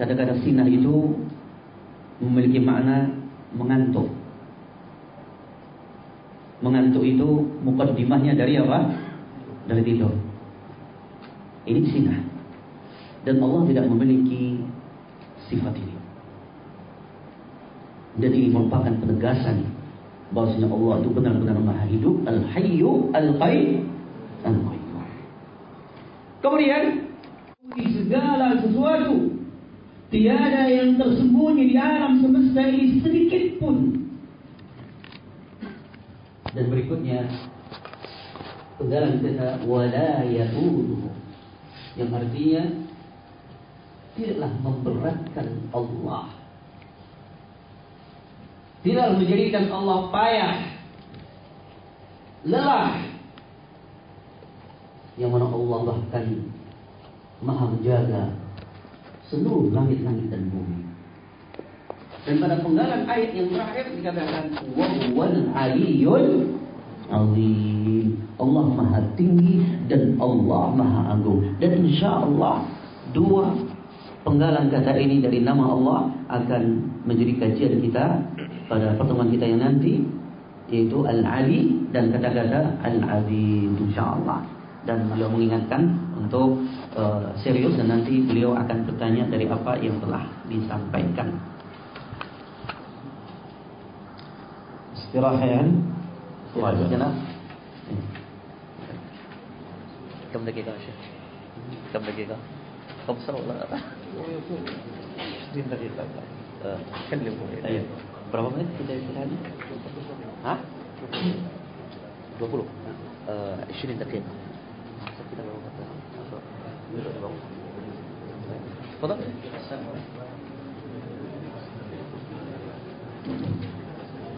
kata-kata sinah itu memiliki makna mengantuk. Mengantuk itu mukaddimahnya dari apa? Dari tidur. Ini sinah. Dan Allah tidak memiliki sifat ini. Dan ini merupakan penegasan bahwasanya Allah itu benar-benar maha hidup, al-hayyu, al-qayyum, al-qayyum. Kemudian di segala sesuatu tiada yang tersembunyi di alam semesta ini sedikit pun. Dan berikutnya penggalan kata wala yang artinya tidaklah memberatkan Allah tidak menjadikan Allah payah, lelah. Yang mana Allah bahkan maha menjaga seluruh langit-langit dan bumi. Dan pada penggalan ayat yang terakhir dikatakan wal aliyul azim. Allah maha tinggi dan Allah maha agung. Dan insya Allah dua penggalan kata ini dari nama Allah akan menjadi kajian kita pada pertemuan kita yang nanti yaitu Al-Ali dan kata-kata Al-Aziz insyaallah. Dan beliau mengingatkan untuk uh, serius dan nanti beliau akan bertanya dari apa yang telah disampaikan. Istirahat ya? Sejenak كم دقيقة يا Kamu كم دقيقة؟ Ah. Eh, berapa menit kita istirahat? Hah? 20. Eh, uh, 20 dakika. Kita baru kata. Foto?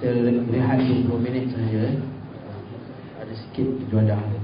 Kita lebih hari 20 minit saja. Ada sikit tujuan dah.